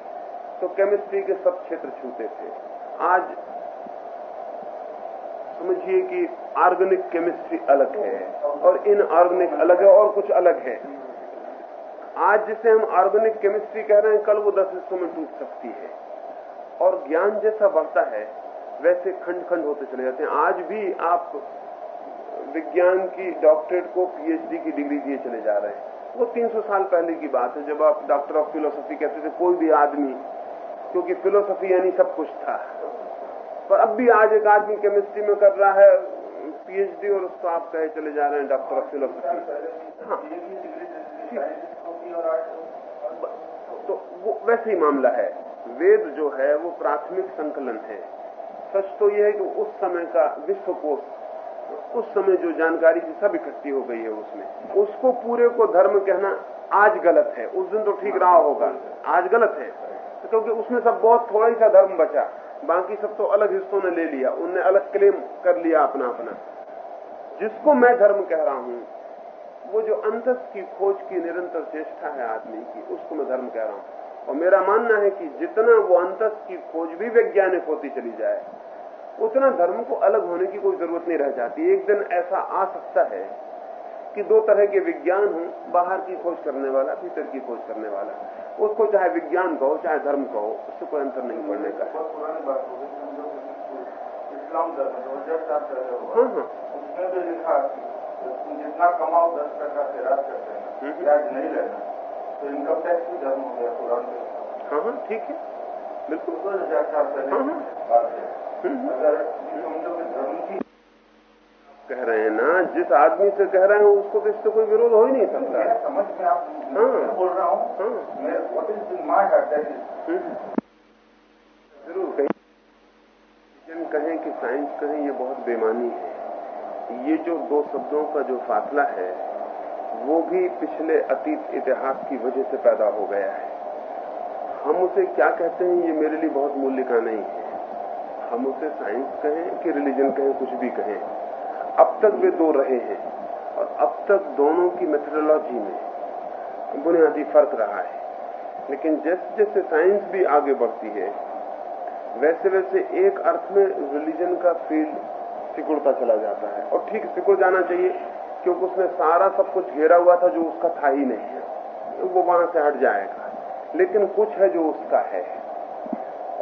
तो केमिस्ट्री के सब क्षेत्र छूते थे। आज समझिए कि ऑर्गेनिक केमिस्ट्री अलग है और इनऑर्गेनिक अलग है और कुछ अलग है। आज जिसे हम ऑर्गेनिक केमिस्ट्री कह रहे हैं, कल वो दस हिस्सों में टूट सकती है। और ज्ञान जैसा बढ़ता है, वैसे खंड खंड होते चले जाते हैं। आज भी आप विज्ञान की डॉक्टरेट को पीएचडी की डिग्री दिए चले जा रहे हैं। वो 300 साल पहले की बात है, जब आप डॉक्टर ऑफ़ फिलोसफी कहते थे, कोई भी आदमी, क्योंकि फिलोसफी यानी सब कुछ था। पर अब भी आज एक आदमी केमिस्ट्री में कर रहा है, पीएचडी, और उसको आप कहे चले जा रहे हैं डॉक्टर ऑफ़ फिलोसफी। हाँ। तो वो वैसे ही मामला है। वेद जो है, वो प्राथमिक संकलन है। सच तो यह है कि उस समय का विश्वकोश उस समय जो जानकारी थी, सब इकट्ठी हो गई है उसमें। उसको पूरे को धर्म कहना आज गलत है। उस दिन तो ठीक रहा होगा। आज गलत है। तो क्योंकि उसमें सब बहुत थोड़ा ही सा धर्म बचा। बाकी सब तो अलग हिस्सों ने ले लिया। उनने अलग क्लेम कर लिया अपना अपना जिसको मैं धर्म कह रहा हूँ वो जो अंतस की खोज की निरंतर चेष्टा है आदमी की उसको मैं धर्म कह रहा हूँ। और मेरा मानना है कि जितना वो अंतस की खोज भी वैज्ञानिक होती चली जाए उतना धर्म को अलग होने की कोई ज़रूरत नहीं रह जाती। एक दिन ऐसा आ सकता है कि दो तरह के विज्ञान हो बाहर की खोज करने वाला भीतर की खोज करने वाला। उसको चाहे विज्ञान कहो चाहे धर्म कहो उससे कोई अंतर नहीं पड़ने का। है हो हाँ हाँ तुम जितना कमाओ दस टका से राज करते हैं। ब्याज नहीं लेना। तो इनकम टैक्स भी धर्म हो गया कुरान हाँ हाँ ठीक है। बिल्कुल। दो हज़ार साल पहले हाँ, हाँ। बात है। हम्म, अगर समझो कि धर्म की कह रहे हैं ना जिस आदमी से कह रहे हैं उसको तो इससे कोई विरोध हो ही नहीं सकता। मेरा समझ में आप हाँ। बोल रहा हूँ हाँ। हम्म। ज़रूर कहीं। कहें कि साइंस कहें ये बहुत बेमानी है। ये जो दो शब्दों का जो फासला है, वो भी पिछले अतीत इतिहास की वजह से पैदा हो गया है। हम उसे क्या कहते हैं, ये मेरे लिए बहुत मूल्य का नहीं है। हम उसे साइंस कहें कि रिलीजन कहें, कुछ भी कहें। अब तक वे दो रहे हैं और अब तक दोनों की मेथडोलॉजी में बुनियादी फ़र्क रहा है। लेकिन जैसे जैसे साइंस भी आगे बढ़ती है वैसे वैसे एक अर्थ में रिलीजन का फ़ील्ड सिकुड़ता चला जाता है। और ठीक सिकुड़ जाना चाहिए, क्योंकि उसने सारा सब कुछ घेरा हुआ था जो उसका था ही नहीं है। वो वहाँ से हट जाएगा। लेकिन कुछ है जो उसका है।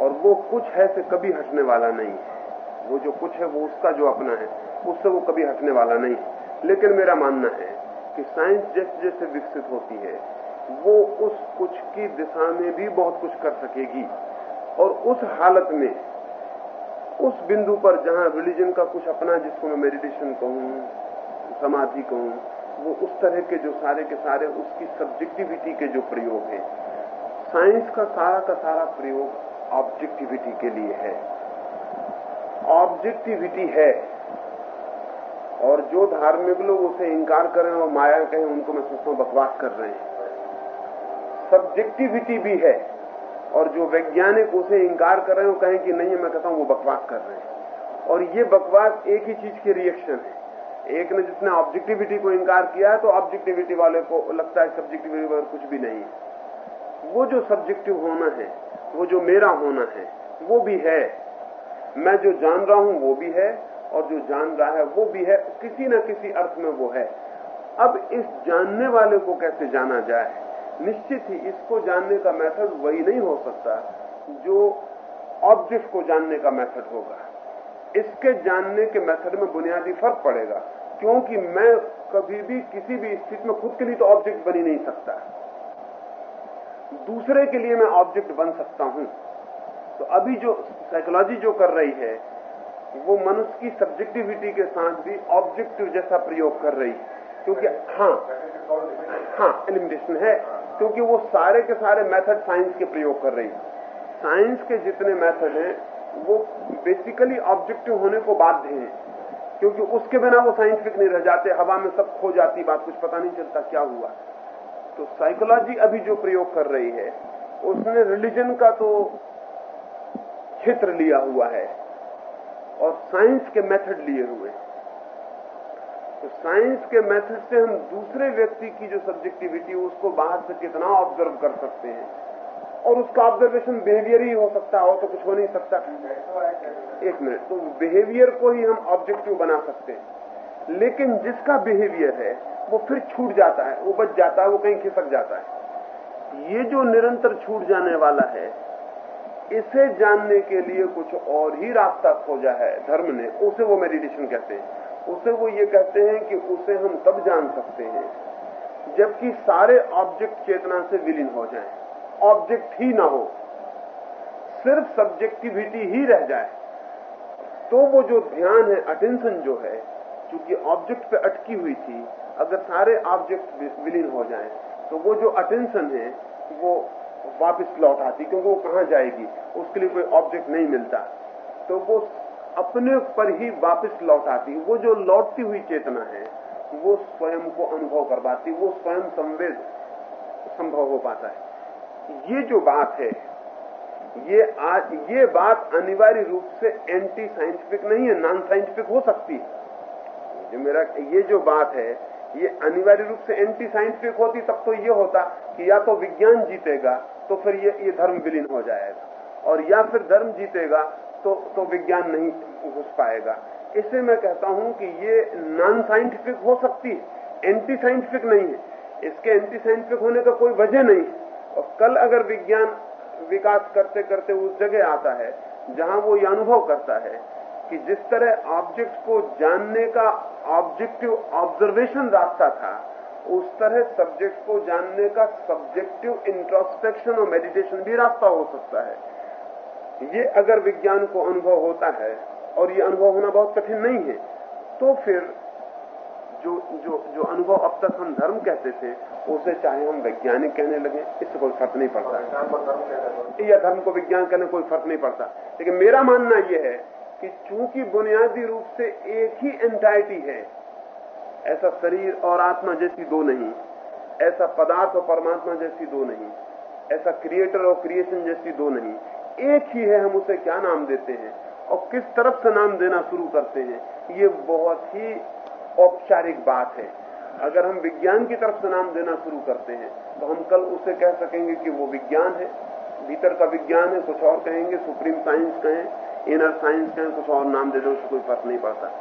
और वो कुछ है से कभी हटने वाला नहीं है। वो जो कुछ है, वो उसका जो अपना है, उससे वो कभी हटने वाला नहीं है। लेकिन मेरा मानना है कि साइंस जैसे जैसे विकसित होती है, वो उस कुछ की दिशा में भी बहुत कुछ कर सकेगी। और उस हालत में उस बिंदु पर जहाँ रिलीजन का कुछ अपना जिसको मैं मेडिटेशन कहूँ, समाधि कहूँ, वो उस तरह के जो सारे के सारे, उसकी सब्जेक्टिविटी के जो प्रयोग हैं। साइंस का सारा का सारा प्रयोग ऑब्जेक्टिविटी के लिए है। ऑब्जेक्टिविटी है। और जो धार्मिक लोग उसे इंकार करें और माया कहें, उनको मैं सोचता हूँ बकवास कर रहे हैं। सब्जेक्टिविटी भी है। और जो वैज्ञानिक उसे इंकार कर रहे हैं, वो कहें कि नहीं, मैं कहता हूँ, वो बकवास कर रहे हैं। और ये बकवास एक ही चीज़ के रिएक्शन है। एक ने जिसने ऑब्जेक्टिविटी को इंकार किया है तो ऑब्जेक्टिविटी वाले को लगता है सब्जेक्टिविटी वाले कुछ भी नहीं है। वो जो सब्जेक्टिव होना है, वो जो मेरा होना है, वो भी है। मैं जो जान रहा हूँ, वो भी है, और जो जान रहा है, वो भी है। किसी न किसी अर्थ में वो है। अब इस जानने वाले को कैसे जाना जाए? निश्चित ही इसको जानने का मेथड वही नहीं हो सकता जो ऑब्जेक्ट को जानने का मेथड होगा। इसके जानने के मेथड में बुनियादी फ़र्क पड़ेगा, क्योंकि मैं कभी भी किसी भी स्थिति में खुद के लिए तो ऑब्जेक्ट बनी नहीं सकता। दूसरे के लिए मैं ऑब्जेक्ट बन सकता हूँ। तो अभी जो साइकोलॉजी जो कर रही है, वो मनुष्य की सब्जेक्टिविटी के साथ भी ऑब्जेक्टिव जैसा प्रयोग कर रही है। क्योंकि हाँ हाँ एलिमिनेशन है। क्योंकि वो सारे के सारे मेथड साइंस के प्रयोग कर रही है। साइंस के जितने मेथड हैं, वो बेसिकली ऑब्जेक्टिव होने को बाध्य हैं। क्योंकि उसके बिना वो साइंटिफिक नहीं रह जाते, हवा में सब खो जाती, बात कुछ पता नहीं चलता क्या हुआ। तो साइकोलॉजी अभी जो प्रयोग कर रही है, उसने रिलीजन का तो क्षेत्र लिया हुआ है और साइंस के मेथड लिए हुए तो साइंस के मेथड से हम दूसरे व्यक्ति की जो सब्जेक्टिविटी उसको बाहर से कितना ऑब्ज़र्व कर सकते हैं? और उसका ऑब्जर्वेशन बिहेवियर ही हो सकता है, और तो कुछ हो नहीं सकता। एक मिनट तो बिहेवियर को ही हम ऑब्जेक्टिव बना सकते हैं। लेकिन जिसका बिहेवियर है, वो फिर छूट जाता है, वो बच जाता है, वो कहीं खिसक जाता है। ये जो निरंतर छूट जाने वाला है, इसे जानने के लिए कुछ और ही रास्ता खोजा है धर्म ने, उसे वो मेडिटेशन कहते हैं। उसे वो ये कहते हैं कि उसे हम तब जान सकते हैं जबकि सारे ऑब्जेक्ट चेतना से विलीन हो जाएँ, ऑब्जेक्ट ही ना हो सिर्फ़ सब्जेक्टिविटी ही रह जाए। तो वो जो ध्यान है अटेंशन जो है क्योंकि ऑब्जेक्ट पे अटकी हुई थी अगर सारे ऑब्जेक्ट विलीन हो जाएँ, तो वो जो अटेंशन है वो वापस लौट आती क्योंकि वो कहाँ जाएगी? उसके लिए कोई ऑब्जेक्ट नहीं मिलता। तो वो अपने पर ही वापस लौट आती। वो जो लौटती हुई चेतना है, वो स्वयं को अनुभव कर पाती, वो स्वयं संवेद, संभव हो पाता है। ये जो बात है, ये आज ये बात अनिवार्य रूप से एंटी साइंटिफिक नहीं है नॉन साइंटिफिक हो सकती है। जो मेरा, ये जो बात है, ये अनिवार्य रूप से एंटी साइंटिफिक होती, तब तो ये होता कि या तो विज्ञान जीतेगा तो फिर ये ये धर्म विलीन हो जाएगा। और या फिर धर्म जीतेगा तो तो विज्ञान नहीं घुस पाएगा। इससे मैं कहता हूँ कि ये नॉन साइंटिफिक हो सकती है एंटी साइंटिफिक नहीं है। इसके एंटी साइंटिफिक होने का कोई वजह नहीं और कल अगर विज्ञान विकास करते करते उस जगह आता है, जहाँ वो ये अनुभव करता है, कि जिस तरह ऑब्जेक्ट को जानने का ऑब्जेक्टिव ऑब्जर्वेशन रास्ता था, उस तरह सब्जेक्ट को जानने का सब्जेक्टिव इंट्रोस्पेक्शन और मेडिटेशन भी रास्ता हो सकता है। ये अगर विज्ञान को अनुभव होता है और ये अनुभव होना बहुत कठिन नहीं है तो फिर जो जो जो अनुभव अब तक हम धर्म कहते थे, उसे चाहे हम वैज्ञानिक कहने लगे, इससे कोई फ़र्क नहीं पड़ता। या धर्म को विज्ञान कहने कोई फ़र्क नहीं पड़ता। लेकिन मेरा मानना यह है कि चूँकि बुनियादी रूप से एक ही एंटाइटी है, ऐसा शरीर और आत्मा जैसी दो नहीं, ऐसा पदार्थ और परमात्मा जैसी दो नहीं, ऐसा क्रिएटर और क्रिएशन जैसी दो नहीं एक ही है, हम उसे क्या नाम देते हैं? और किस तरफ़ से नाम देना शुरू करते हैं? ये बहुत ही औपचारिक बात है। अगर हम विज्ञान की तरफ़ से नाम देना शुरू करते हैं तो हम कल उसे कह सकेंगे कि वो विज्ञान है। भीतर का विज्ञान है, कुछ और कहेंगे, सुप्रीम साइंस कहें, इनर साइंस कहें, कुछ और नाम दे दो उससे कोई फ़र्क नहीं पड़ता।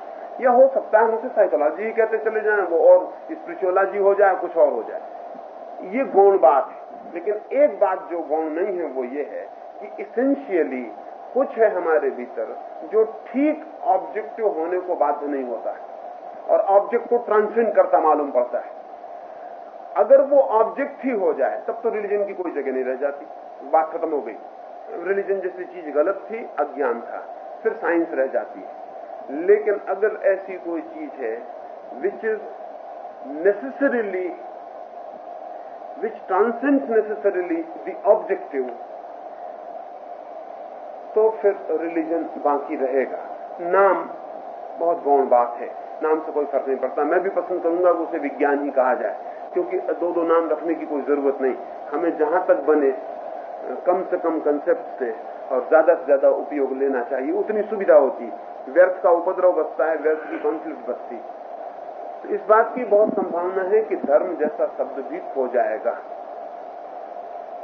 या हो सकता है उसे साइकोलॉजी ही कहते चले जाएँ, वो और स्पिरिचुअलॉजी हो जाए, कुछ और हो जाए। ये गौण बात है। लेकिन एक बात जो गौण नहीं है, वो ये है कि इसेंशियली कुछ है हमारे भीतर जो ठीक ऑब्जेक्टिव होने को बाध्य नहीं होता है। और ऑब्जेक्ट को ट्रांसेंड करता मालूम पड़ता है। अगर वो ऑब्जेक्ट ही हो जाए, तब तो रिलीजन की कोई जगह नहीं रह जाती। बात खत्म हो गई। रिलीजन जैसी चीज़ गलत थी, अज्ञान था। फिर साइंस रह जाती है। लेकिन अगर ऐसी कोई चीज़ है which is necessarily which transcend necessarily the objective तो फिर रिलीजन बाकी रहेगा। नाम बहुत गौण बात है। नाम से कोई फ़र्क नहीं पड़ता। मैं भी पसंद करूँगा कि उसे विज्ञान ही कहा जाए क्योंकि दो दो नाम रखने की कोई ज़रूरत नहीं। हमें जहाँ तक बने कम से कम कंसेप्ट से और ज़्यादा से ज़्यादा उपयोग लेना चाहिए। उतनी सुविधा होती। व्यर्थ का उपद्रव बचता है व्यर्थ की कॉन्फ्लिक्ट बचती। तो इस बात की बहुत संभावना है कि धर्म जैसा शब्द भी खो जाएगा।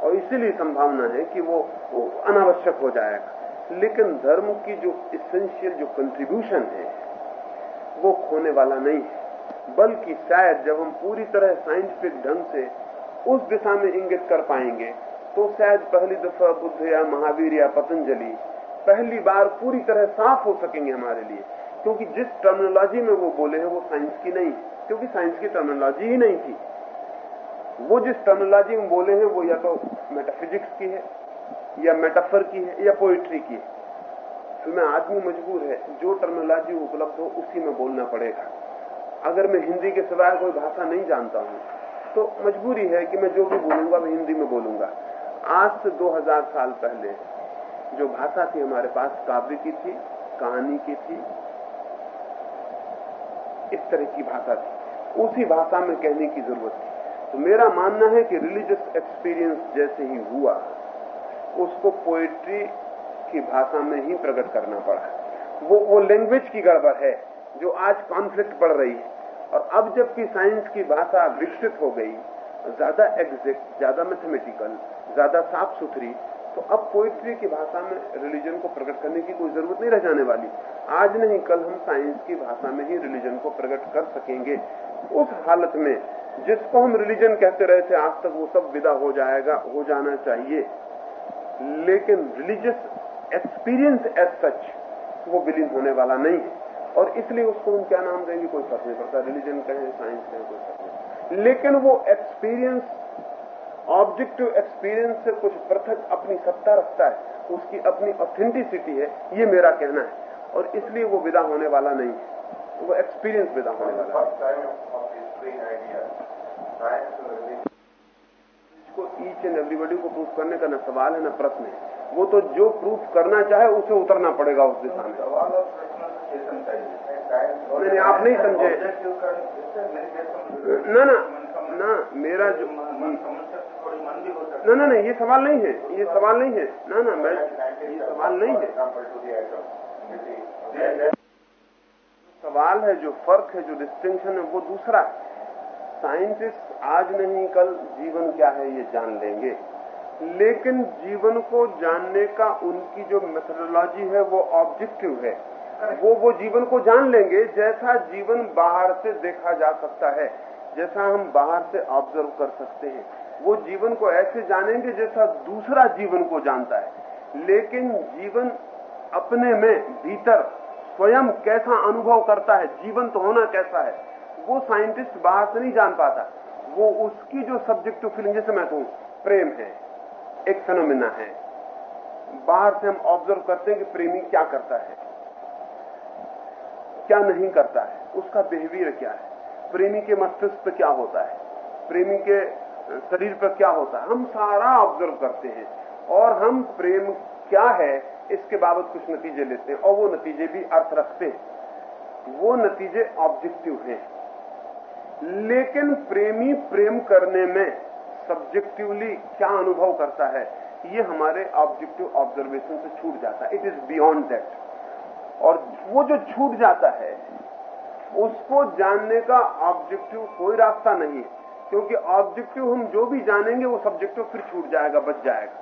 और इसीलिए संभावना है कि वो, वो अनावश्यक हो जाएगा। लेकिन धर्म की जो इसेंशियल जो कंट्रीब्यूशन है, वो खोने वाला नहीं है। बल्कि शायद जब हम पूरी तरह साइंटिफिक ढंग से उस दिशा में इंगित कर पाएँगे तो शायद पहली दफ़ा बुद्ध या महावीर या पतंजलि पहली बार पूरी तरह साफ़ हो सकेंगे हमारे लिए। क्योंकि जिस टर्मिनोलॉजी में वो बोले हैं, वो साइंस की नहीं, क्योंकि साइंस की टर्मिनोलॉजी ही नहीं थी। वो जिस टर्मिनोलॉजी में बोले हैं, वो या तो मेटाफिजिक्स की है या मेटाफर की है, या पोइट्री की है। में आदमी मजबूर है, जो टर्मोलॉजी उपलब्ध हो, उसी में बोलना पड़ेगा। अगर मैं हिंदी के सिवाय कोई भाषा नहीं जानता हूँ तो मजबूरी है कि मैं जो भी बोलूँगा, मैं हिंदी में बोलूँगा। आज से 2000 साल पहले, जो भाषा थी हमारे पास, काव्य की थी, कहानी की थी, इस तरह की भाषा थी। उसी भाषा में कहने की ज़रूरत थी। तो मेरा मानना है कि रिलीजियस एक्सपीरियंस जैसे ही हुआ उसको पोएट्री की भाषा में ही प्रकट करना पड़ा। वो वो लैंग्वेज की गड़बड़ है, जो आज कॉन्फ्लिक्ट बढ़ रही है। और अब जबकि साइंस की भाषा विकसित हो गई, ज़्यादा एग्जैक्ट ज़्यादा मैथमेटिकल ज़्यादा साफ़ सुथरी तो अब पोइट्री की भाषा में रिलीजन को प्रकट करने की कोई ज़रूरत नहीं रह जाने वाली। आज नहीं, कल हम साइंस की भाषा में ही रिलीजन को प्रकट कर सकेंगे। उस हालत में जिसको हम रिलीजन कहते रहे थे आज तक वो सब विदा हो जाएगा, हो जाना चाहिए। लेकिन रिलीजियस एक्सपीरियंस एज सच वो विलीन होने वाला नहीं है। और इसलिए उसको हम क्या नाम देंगे? कोई फ़र्क नहीं पड़ता। रिलीजन कहें साइंस कहें कोई फ़र्क नहीं लेकिन वो एक्सपीरियंस ऑब्जेक्टिव एक्सपीरियंस से कुछ पृथक अपनी सत्ता रखता है। उसकी अपनी ऑथेंटिसिटी है, ये मेरा कहना है। और इसलिए वो विदा होने वाला नहीं है। वो एक्सपीरियंस विदा होने वाला है। को ईच एंड एवरीबडी को प्रूफ करने का न सवाल है न प्रश्न है। वो तो जो प्रूफ करना चाहे उसे उतरना पड़ेगा उस दिशा में। नहीं आप नहीं समझे। ना ना ना मेरा जो ना ना नहीं ये सवाल नहीं है ये सवाल नहीं है। ना ना मैं ये सवाल नहीं है। सवाल है जो फ़र्क है जो डिस्टिंक्शन है वो दूसरा है। साइंटिस्ट आज नहीं, कल जीवन क्या है ये जान लेंगे। लेकिन जीवन को जानने का उनकी जो मेथडोलॉजी है, वो ऑब्जेक्टिव है। वो वो जीवन को जान लेंगे, जैसा जीवन बाहर से देखा जा सकता है, जैसा हम बाहर से ऑब्ज़र्व कर सकते हैं। वो जीवन को ऐसे जानेंगे जैसा दूसरा जीवन को जानता है। लेकिन जीवन अपने में, भीतर, स्वयं कैसा अनुभव करता है जीवन तो होना कैसा है वो साइंटिस्ट बाहर से नहीं जान पाता। वो उसकी जो सब्जेक्टिव फीलिंग जैसे मैं कहूँ, प्रेम है, एक फेनोमिना है। बाहर से हम ऑब्ज़र्व करते हैं कि प्रेमी क्या करता है, क्या नहीं करता है, उसका बिहेवियर क्या है, प्रेमी के मस्तिष्क पर क्या होता है, प्रेमी के शरीर पर क्या होता है, हम सारा ऑब्ज़र्व करते हैं। और हम प्रेम क्या है, इसके बाबत कुछ नतीजे लेते हैं, और वो नतीजे भी अर्थ रखते हैं। वो नतीजे ऑब्जेक्टिव हैं। लेकिन प्रेमी प्रेम करने में सब्जेक्टिवली क्या अनुभव करता है? ये हमारे ऑब्जेक्टिव ऑब्जर्वेशन से छूट जाता है। इट इज़ बियॉन्ड दैट और वो जो छूट जाता है, उसको जानने का ऑब्जेक्टिव कोई रास्ता नहीं है। क्योंकि ऑब्जेक्टिव हम जो भी जानेंगे, वो सब्जेक्टिव फिर छूट जाएगा, बच जाएगा।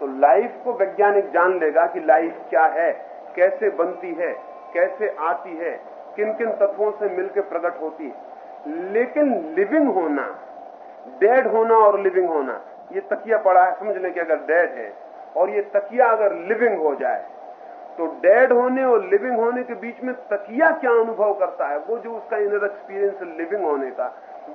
तो लाइफ को वैज्ञानिक जान लेगा कि लाइफ क्या है, कैसे बनती है, कैसे आती है किन किन तत्वों से मिलकर प्रकट होती है। लेकिन लिविंग होना डेड होना और लिविंग होना, ये तकिया पड़ा है, समझ लें कि अगर डेड है और ये तकिया अगर लिविंग हो जाए तो डेड होने और लिविंग होने के बीच में तकिया क्या अनुभव करता है? वो जो उसका इनर एक्सपीरियंस लिविंग होने का,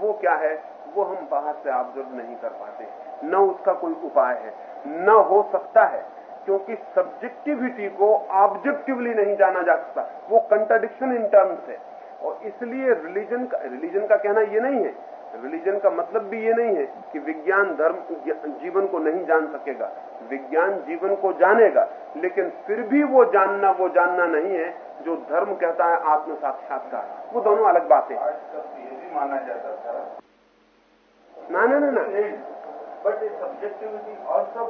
वो क्या है? वो हम बाहर से ऑब्ज़र्व नहीं कर पाते। न उसका कोई उपाय है, न हो सकता है, क्योंकि सब्जेक्टिविटी को ऑब्जेक्टिवली नहीं जाना जा सकता। वो कंट्राडिक्शन इन टर्म्स है। और इसलिए रिलीजन का रिलीजन का कहना ये नहीं है। रिलीजन का मतलब भी ये नहीं है कि विज्ञान धर्म जीवन को नहीं जान सकेगा। विज्ञान जीवन को जानेगा लेकिन फिर भी वो जानना वो जानना नहीं है जो धर्म कहता है आत्म साक्षात्कार वो दोनों अलग बातें तो माना जाता था। ना ना ना ना। बट सब्जेक्टिविटी ऑल्सो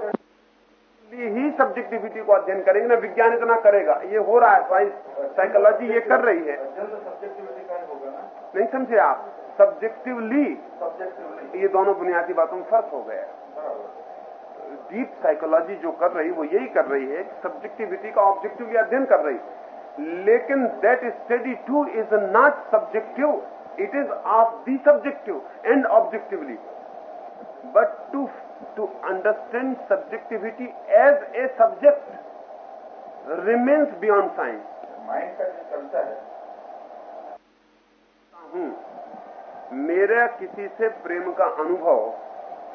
ही सब्जेक्टिविटी को अध्ययन करेंगे ना विज्ञान इतना करेगा। ये हो रहा है साइंस साइकोलॉजी ये कर रही है। सब्जेक्टिविटी होगा ना नहीं समझे आप? सब्जेक्टिवली सब्जेक्टिवली ये दोनों बुनियादी बातों में फ़र्क हो गया। डीप साइकोलॉजी जो कर रही वो यही कर रही है सब्जेक्टिविटी का ऑब्जेक्टिवली अध्ययन कर रही लेकिन that study too is not subjective it is of the subjective and objectively but to to understand subjectivity as a subject remains beyond science mind का जो चलता है। हूँ मेरा किसी से प्रेम का अनुभव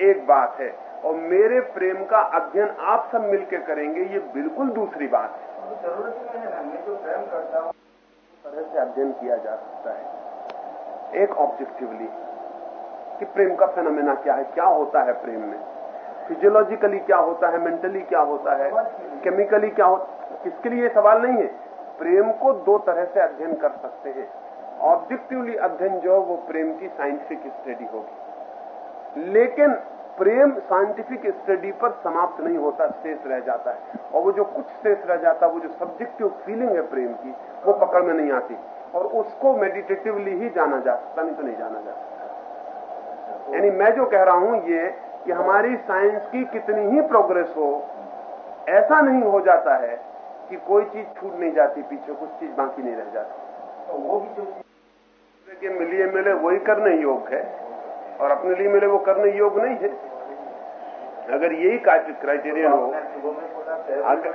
एक बात है और मेरे प्रेम का अध्ययन आप सब मिलकर करेंगे ये बिल्कुल दूसरी बात है। ज़रूरत ही नहीं है मैं जो प्रेम करता हूँ तरह से अध्ययन किया जा सकता है। एक ऑब्जेक्टिवली कि प्रेम का फेनोमेना क्या है क्या होता है प्रेम में? फिजियोलॉजिकली क्या होता है मेंटली क्या होता है केमिकली क्या होता किसके लिए सवाल नहीं है। प्रेम को दो तरह से अध्ययन कर सकते हैं। ऑब्जेक्टिवली अध्ययन जो है, वो प्रेम की साइंटिफिक स्टडी होगी। लेकिन प्रेम साइंटिफिक स्टडी पर समाप्त नहीं होता, शेष रह जाता है। और वो जो कुछ शेष रह जाता है, वो जो सब्जेक्टिव फीलिंग है प्रेम की, वो पकड़ में नहीं आती। और उसको मेडिटेटिवली ही जाना जा सकता नहीं तो नहीं जाना जा सकता। यानी मैं जो कह रहा हूँ, ये कि हमारी साइंस की कितनी ही प्रोग्रेस हो ऐसा नहीं हो जाता है कि कोई चीज़ छूट नहीं जाती पीछे कुछ चीज़ बाकी नहीं रह जाती। तो वो भी जो के मिलिए मिले वही करने योग्य है और अपने लिए मिले वो करने योग्य नहीं है। अगर यही क्राइटेरियन हो अगर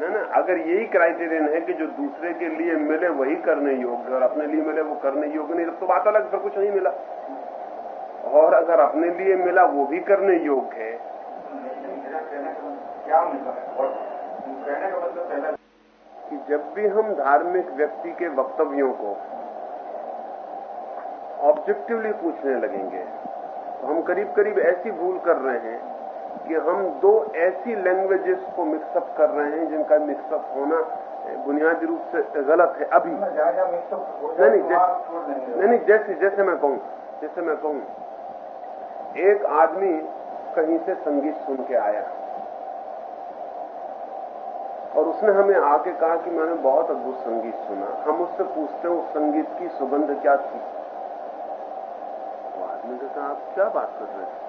ना ना अगर यही क्राइटेरियन है कि जो दूसरे के लिए मिले वही करने योग्य और अपने लिए मिले वो करने योग्य नहीं तो बात अलग फिर कुछ नहीं मिला। और अगर अपने लिए मिला वो भी करने योग्य है। का क्या मिला और कहने का पहला कि जब भी हम धार्मिक व्यक्ति के वक्तव्यों को ऑब्जेक्टिवली पूछने लगेंगे तो हम करीब करीब ऐसी भूल कर रहे हैं कि हम दो ऐसी लैंग्वेजेस को मिक्सअप कर रहे हैं जिनका मिक्सअप होना बुनियादी रूप से गलत है अभी। नहीं नहीं तो जैसे नहीं नहीं जैसे जैसे मैं कहूँ जैसे मैं कहूँ एक आदमी कहीं से संगीत सुन के आया। और उसने हमें आके कहा कि मैंने बहुत अद्भुत संगीत सुना। हम उससे पूछते हैं, उस संगीत की सुगंध क्या थी? तो आदमी ने कहा, आप क्या बात कर रहे हैं?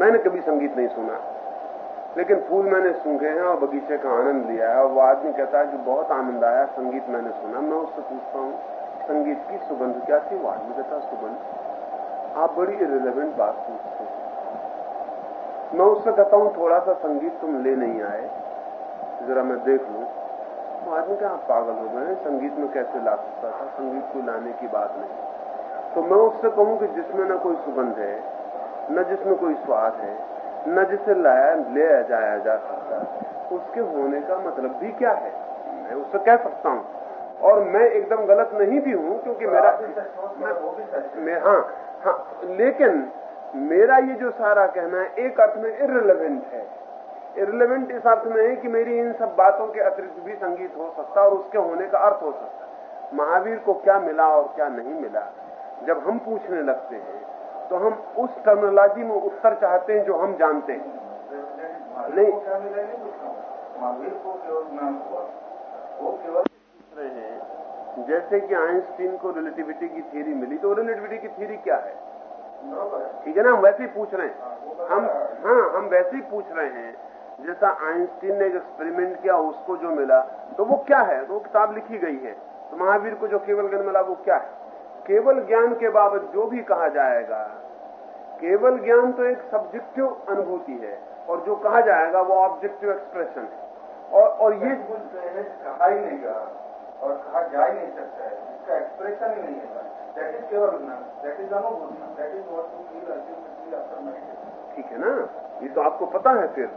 मैंने कभी संगीत नहीं सुना। लेकिन फूल मैंने सूंघे हैं और बगीचे का आनंद लिया है। और वो आदमी कहता है कि बहुत आनंद आया, संगीत मैंने सुना। मैं उससे पूछता हूँ, संगीत की सुगंध क्या थी? वो आदमी कहता सुगंध। आप बड़ी इरेलीवेंट बात पूछते हैं। मैं उससे कहता हूँ, थोड़ा सा संगीत तुम ले नहीं आए। जरा मैं देख लू। वो आदमी क्या आप पागल हो गए संगीत में कैसे ला सकता था? संगीत को लाने की बात नहीं। तो मैं उससे कहूँ कि जिसमें न कोई सुगंध है, न जिसमें कोई स्वाद है, न जिसे लाया, ले जाया जा सकता उसके होने का मतलब भी क्या है? मैं उससे कह सकता हूँ। और मैं एकदम गलत नहीं भी हूँ क्योंकि मेरा मैं है। हाँ लेकिन मेरा ये जो सारा कहना है एक अर्थ में इरिलेवेंट है। इरेलीवेंट इस अर्थ में है कि मेरी इन सब बातों के अतिरिक्त भी संगीत हो सकता और उसके होने का अर्थ हो सकता महावीर को क्या मिला और क्या नहीं मिला? जब हम पूछने लगते हैं तो हम उस टर्मिनोलॉजी में उत्तर चाहते हैं जो हम जानते हैं। नहीं। महावीर को केवल ज्ञान हुआ। वो केवल पूछ रहे हैं जैसे कि आइंस्टीन को रिलेटिविटी की थ्योरी मिली तो रिलेटिविटी की थ्योरी क्या है? ठीक है ना हम वैसे ही पूछ रहे हैं। हाँ, हम हाँ। हम वैसे ही पूछ रहे हैं जैसा आइंस्टीन ने एक एक्सपेरिमेंट किया उसको जो मिला तो वो क्या है? तो वो किताब लिखी गई है। तो महावीर को जो केवल ज्ञान मिला वो क्या है? केवल ज्ञान के बाबत जो भी कहा जाएगा केवल ज्ञान तो एक सब्जेक्टिव अनुभूति है और जो कहा जाएगा वो ऑब्जेक्टिव एक्सप्रेशन है। और और ये कहा ही नहीं गा और कहा जा ही नहीं सकता है। इसका एक्सप्रेशन ही नहीं है। दैट इज़ केवल दैट इज़ अनुभूति that is what you feel ultimately after meditation ठीक है ना? ये तो आपको पता है फिर।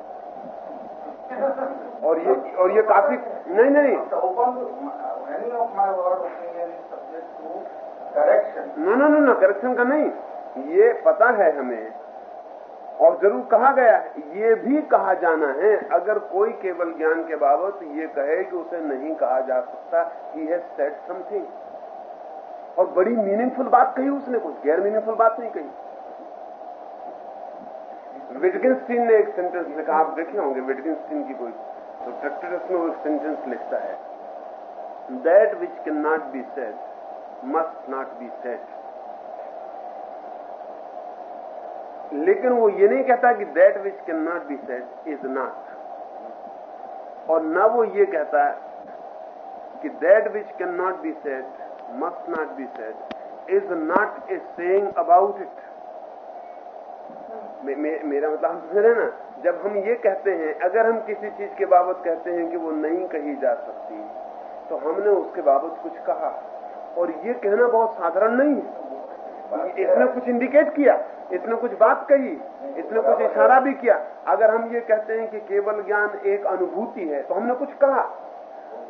और ये और ये काफ़ी नहीं नहीं। Open to any of my word opinion is subject to correction. No no no no correction का नहीं। ये पता है हमें और ज़रूर कहा गया है, ये भी कहा जाना है, अगर कोई केवल ज्ञान के बाबत ये कहे कि उसे नहीं कहा जा सकता ही हैज़ सेट समथिंग और बड़ी मीनिंगफुल बात कही उसने, कुछ गैर मीनिंगफुल बात नहीं कही। विटगिंस्टीन ने एक सेंटेंस लिखा आप देखे होंगे विटगिंस्टीन की कोई तो ट्रैक्टरस में वो एक सेंटेंस लिखता है that which can not be set must not be said लेकिन वो ये नहीं कहता कि that which can not be said is not और न वो ये कहता कि that which can not be said must not be said is not a saying about it मेरा मतलब हम समझ रहे ना? जब हम ये कहते हैं, अगर हम किसी चीज़ के बाबत कहते हैं कि वो नहीं कही जा सकती तो हमने उसके बाबत कुछ कहा। और ये कहना बहुत साधारण नहीं है। इसने कुछ इंडिकेट किया। इसने कुछ बात कही, इसने कुछ इशारा भी किया। अगर हम ये कहते हैं कि केवल ज्ञान एक अनुभूति है तो हमने कुछ कहा।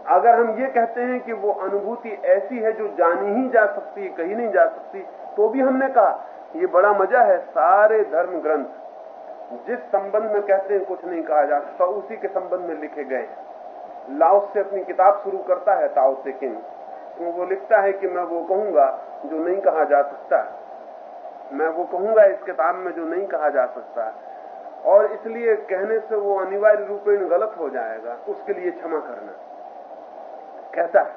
अगर हम ये कहते हैं कि वो अनुभूति ऐसी है जो जानी ही जा सकती, कही नहीं जा सकती तो भी हमने कहा, ये बड़ा मज़ा है, सारे धर्म ग्रंथ, जिस संबंध में कहते हैं, कुछ नहीं कहा जा सकता, उसी के संबंध में लिखे गए हैं। लाओस से अपनी किताब शुरू करता है, ताओ से किंग तो वो लिखता है कि मैं वो कहूँगा, जो नहीं कहा जा सकता। मैं वो कहूँगा इस किताब में जो नहीं कहा जा सकता। और इसलिए कहने से वो अनिवार्य रूपेण गलत हो जाएगा, उसके लिए क्षमा करना। कहता है,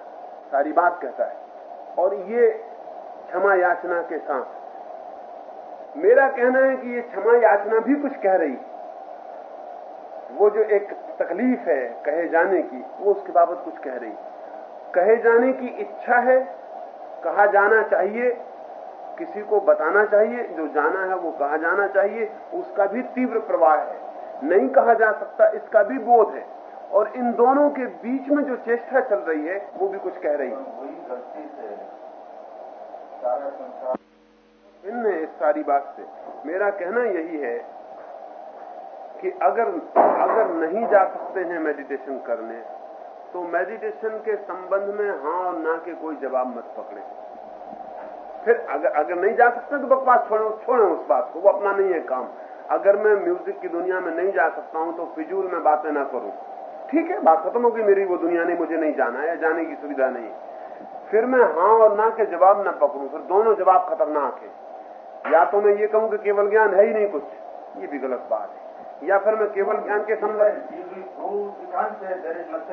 सारी बात कहता है। और ये क्षमा याचना के साथ। मेरा कहना है कि ये क्षमा याचना भी कुछ कह रही। वो जो एक तकलीफ़ है कहे जाने की, वो उसके बाबत कुछ कह रही। कहे जाने की इच्छा है, कहा जाना चाहिए किसी को बताना चाहिए, जो जाना है वो कहा जाना चाहिए, उसका भी तीव्र प्रवाह है। नहीं कहा जा सकता, इसका भी बोध है। और इन दोनों के बीच में जो चेष्टा चल रही है, वो भी कुछ कह रही है। इन इस सारी बात से। मेरा कहना यही है कि अगर अगर नहीं जा सकते हैं मेडिटेशन करने तो मेडिटेशन के संबंध में हाँ और ना के कोई जवाब मत पकड़े। फिर अगर अगर नहीं जा सकते तो बकवास छोड़ो, छोड़े उस बात को, वो अपना नहीं है काम। अगर मैं म्यूज़िक की दुनिया में नहीं जा सकता हूँ तो फिजूल में बातें ना करूँ। ठीक है, बात खत्म होगी मेरी, वो दुनिया नहीं मुझे नहीं जाना है, जाने की सुविधा नहीं। फिर मैं हाँ और ना के जवाब ना पकड़ूं, फिर दोनों जवाब खतरनाक है। या तो मैं ये कहूँ कि केवल ज्ञान है ही नहीं कुछ, ये भी गलत बात है। या फिर मैं केवल ज्ञान के संबंध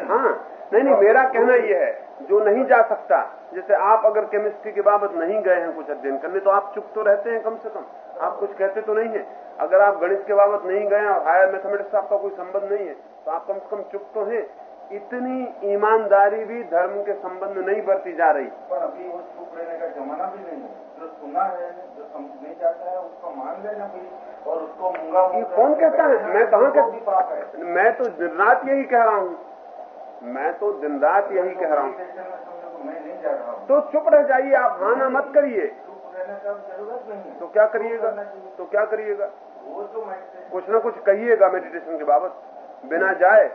हाँ। नहीं नहीं, मेरा कहना यह है, जो नहीं जा सकता, जैसे आप अगर केमिस्ट्री के बाबत नहीं गए हैं कुछ अध्ययन करने तो आप चुप तो रहते हैं कम से कम। आप कुछ कहते तो नहीं है। अगर आप गणित के बाबत नहीं गए और हायर मैथमेटिक्स आपका कोई संबंध नहीं है तो आप कम से कम चुप तो हैं। इतनी ईमानदारी भी धर्म के संबंध नहीं बरती जा रही। पर अभी वो चुप रहने का जमाना भी नहीं है। जो सुना है जो समझ नहीं जाता है उसको मान लेना भी और उसको मूँगा ये कौन कहता है? मैं कहाँ है। मैं तो दिन रात यही कह रहा हूँ। मैं तो दिन रात यही कह रहा हूँ। में तो नहीं जा रहा हूँ। तो चुप रह जाइए आप हाना मत करिए। नहीं तो क्या करिएगा? तो क्या करिएगा? वो जो कुछ ना कुछ कहिएगा मेडिटेशन के बाबत। बिना जाए।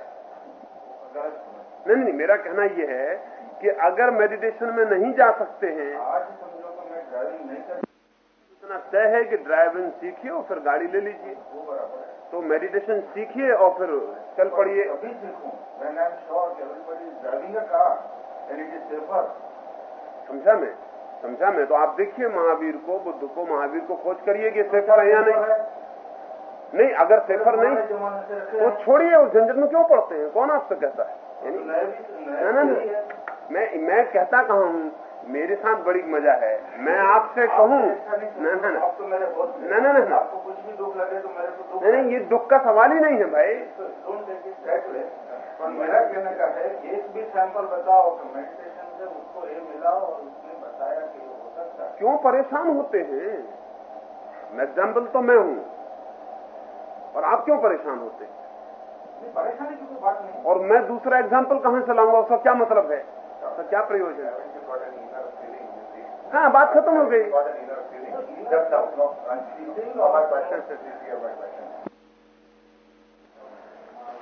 नहीं नहीं मेरा कहना यह है कि अगर मेडिटेशन में नहीं जा सकते हैं तो ड्राइविंग नहीं कर इतना तय है कि ड्राइविंग सीखिए और फिर गाड़ी ले लीजिए। तो मेडिटेशन सीखिए और फिर चल पड़िए। अभी सीखूं it समझा मैं? समझा मैं? तो आप देखिए महावीर को बुद्ध को महावीर को खोज करिए कि सेफर है या नहीं। नहीं अगर सेफर नहीं तो छोड़िए उस झंझट में क्यों पड़ते हैं? कौन आपसे कहता है? ना मैं मैं कहता कहा हूँ? मेरे साथ बड़ी मज़ा है। मैं आपसे कहूँ ना ना ना। तो मेरे ना ना ना आपको कुछ भी दुख लगे तो मेरे को नहीं नहीं ये दुख का सवाल ही नहीं है भाई। पर मेरा कहने का है एक भी सैंपल बताओ मेडिटेशन से उसको ये मिला और उसने बताया कि हो सकता क्यों परेशान होते हैं? मैं एग्ज़ाम्पल तो मैं हूँ। और आप क्यों परेशान होते हैं? परेशानी की कोई बात नहीं। और मैं दूसरा एग्ज़ाम्पल कहाँ से लाऊँगा? उसका क्या मतलब है? उसका क्या प्रयोजन है? हाँ बात खत्म हो गई।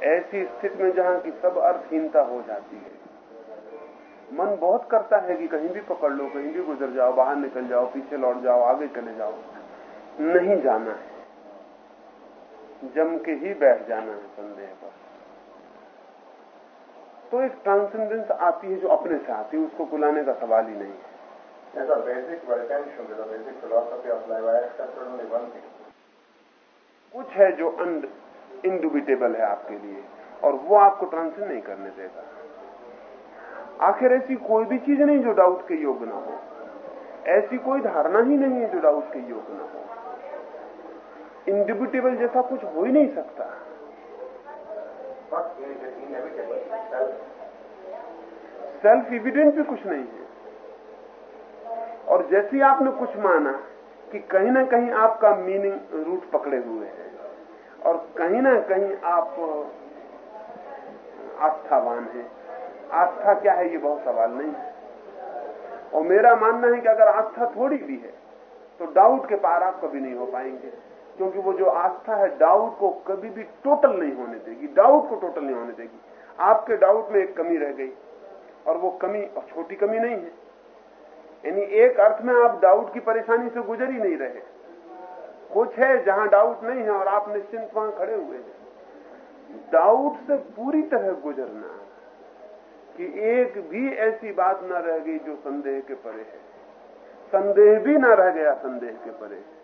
ऐसी स्थिति में जहाँ की सब अर्थहीनता हो जाती है, मन बहुत करता है कि कहीं भी पकड़ लो, कहीं भी गुजर जाओ, बाहर निकल जाओ, पीछे लौट जाओ, आगे चले जाओ। नहीं जाना है। जम के ही बैठ जाना है संदेह पर। तो एक ट्रांसेंडेंस आती है जो अपने से आती है, उसको बुलाने का सवाल ही नहीं है। As a basic attention to the basic philosophy of life, I accept only one thing. कुछ है जो इंडुबिटेबल है आपके लिए और वो आपको ट्रांसेंड नहीं करने देगा। आखिर ऐसी कोई भी चीज़ नहीं जो डाउट के योग्य ना हो। ऐसी कोई धारणा ही नहीं है जो डाउट के योग्य ना हो। इंडिबिटेबल जैसा कुछ हो ही नहीं सकता. सेल्फ इविडेंट भी कुछ नहीं है। और जैसे आपने कुछ माना कि कहीं ना कहीं आपका मीनिंग रूट पकड़े हुए है, और कहीं ना कहीं आप आस्थावान है। आस्था क्या है ये बहुत सवाल नहीं है। और मेरा मानना है कि अगर आस्था थोड़ी भी है तो डाउट के पार आप कभी नहीं हो पाएँगे, क्योंकि वो जो आस्था है डाउट को कभी भी टोटल नहीं होने देगी। डाउट को टोटल नहीं होने देगी। आपके डाउट में एक कमी रह गई, और वो कमी, और छोटी कमी नहीं है। यानी एक अर्थ में आप डाउट की परेशानी से गुजर ही नहीं रहे। कुछ है जहाँ डाउट नहीं है और आप निश्चिंत वहाँ खड़े हुए हैं। डाउट से पूरी तरह गुजरना, कि एक भी ऐसी बात न रह गई जो संदेह के परे है। संदेह भी न रह गया, संदेह के परे है।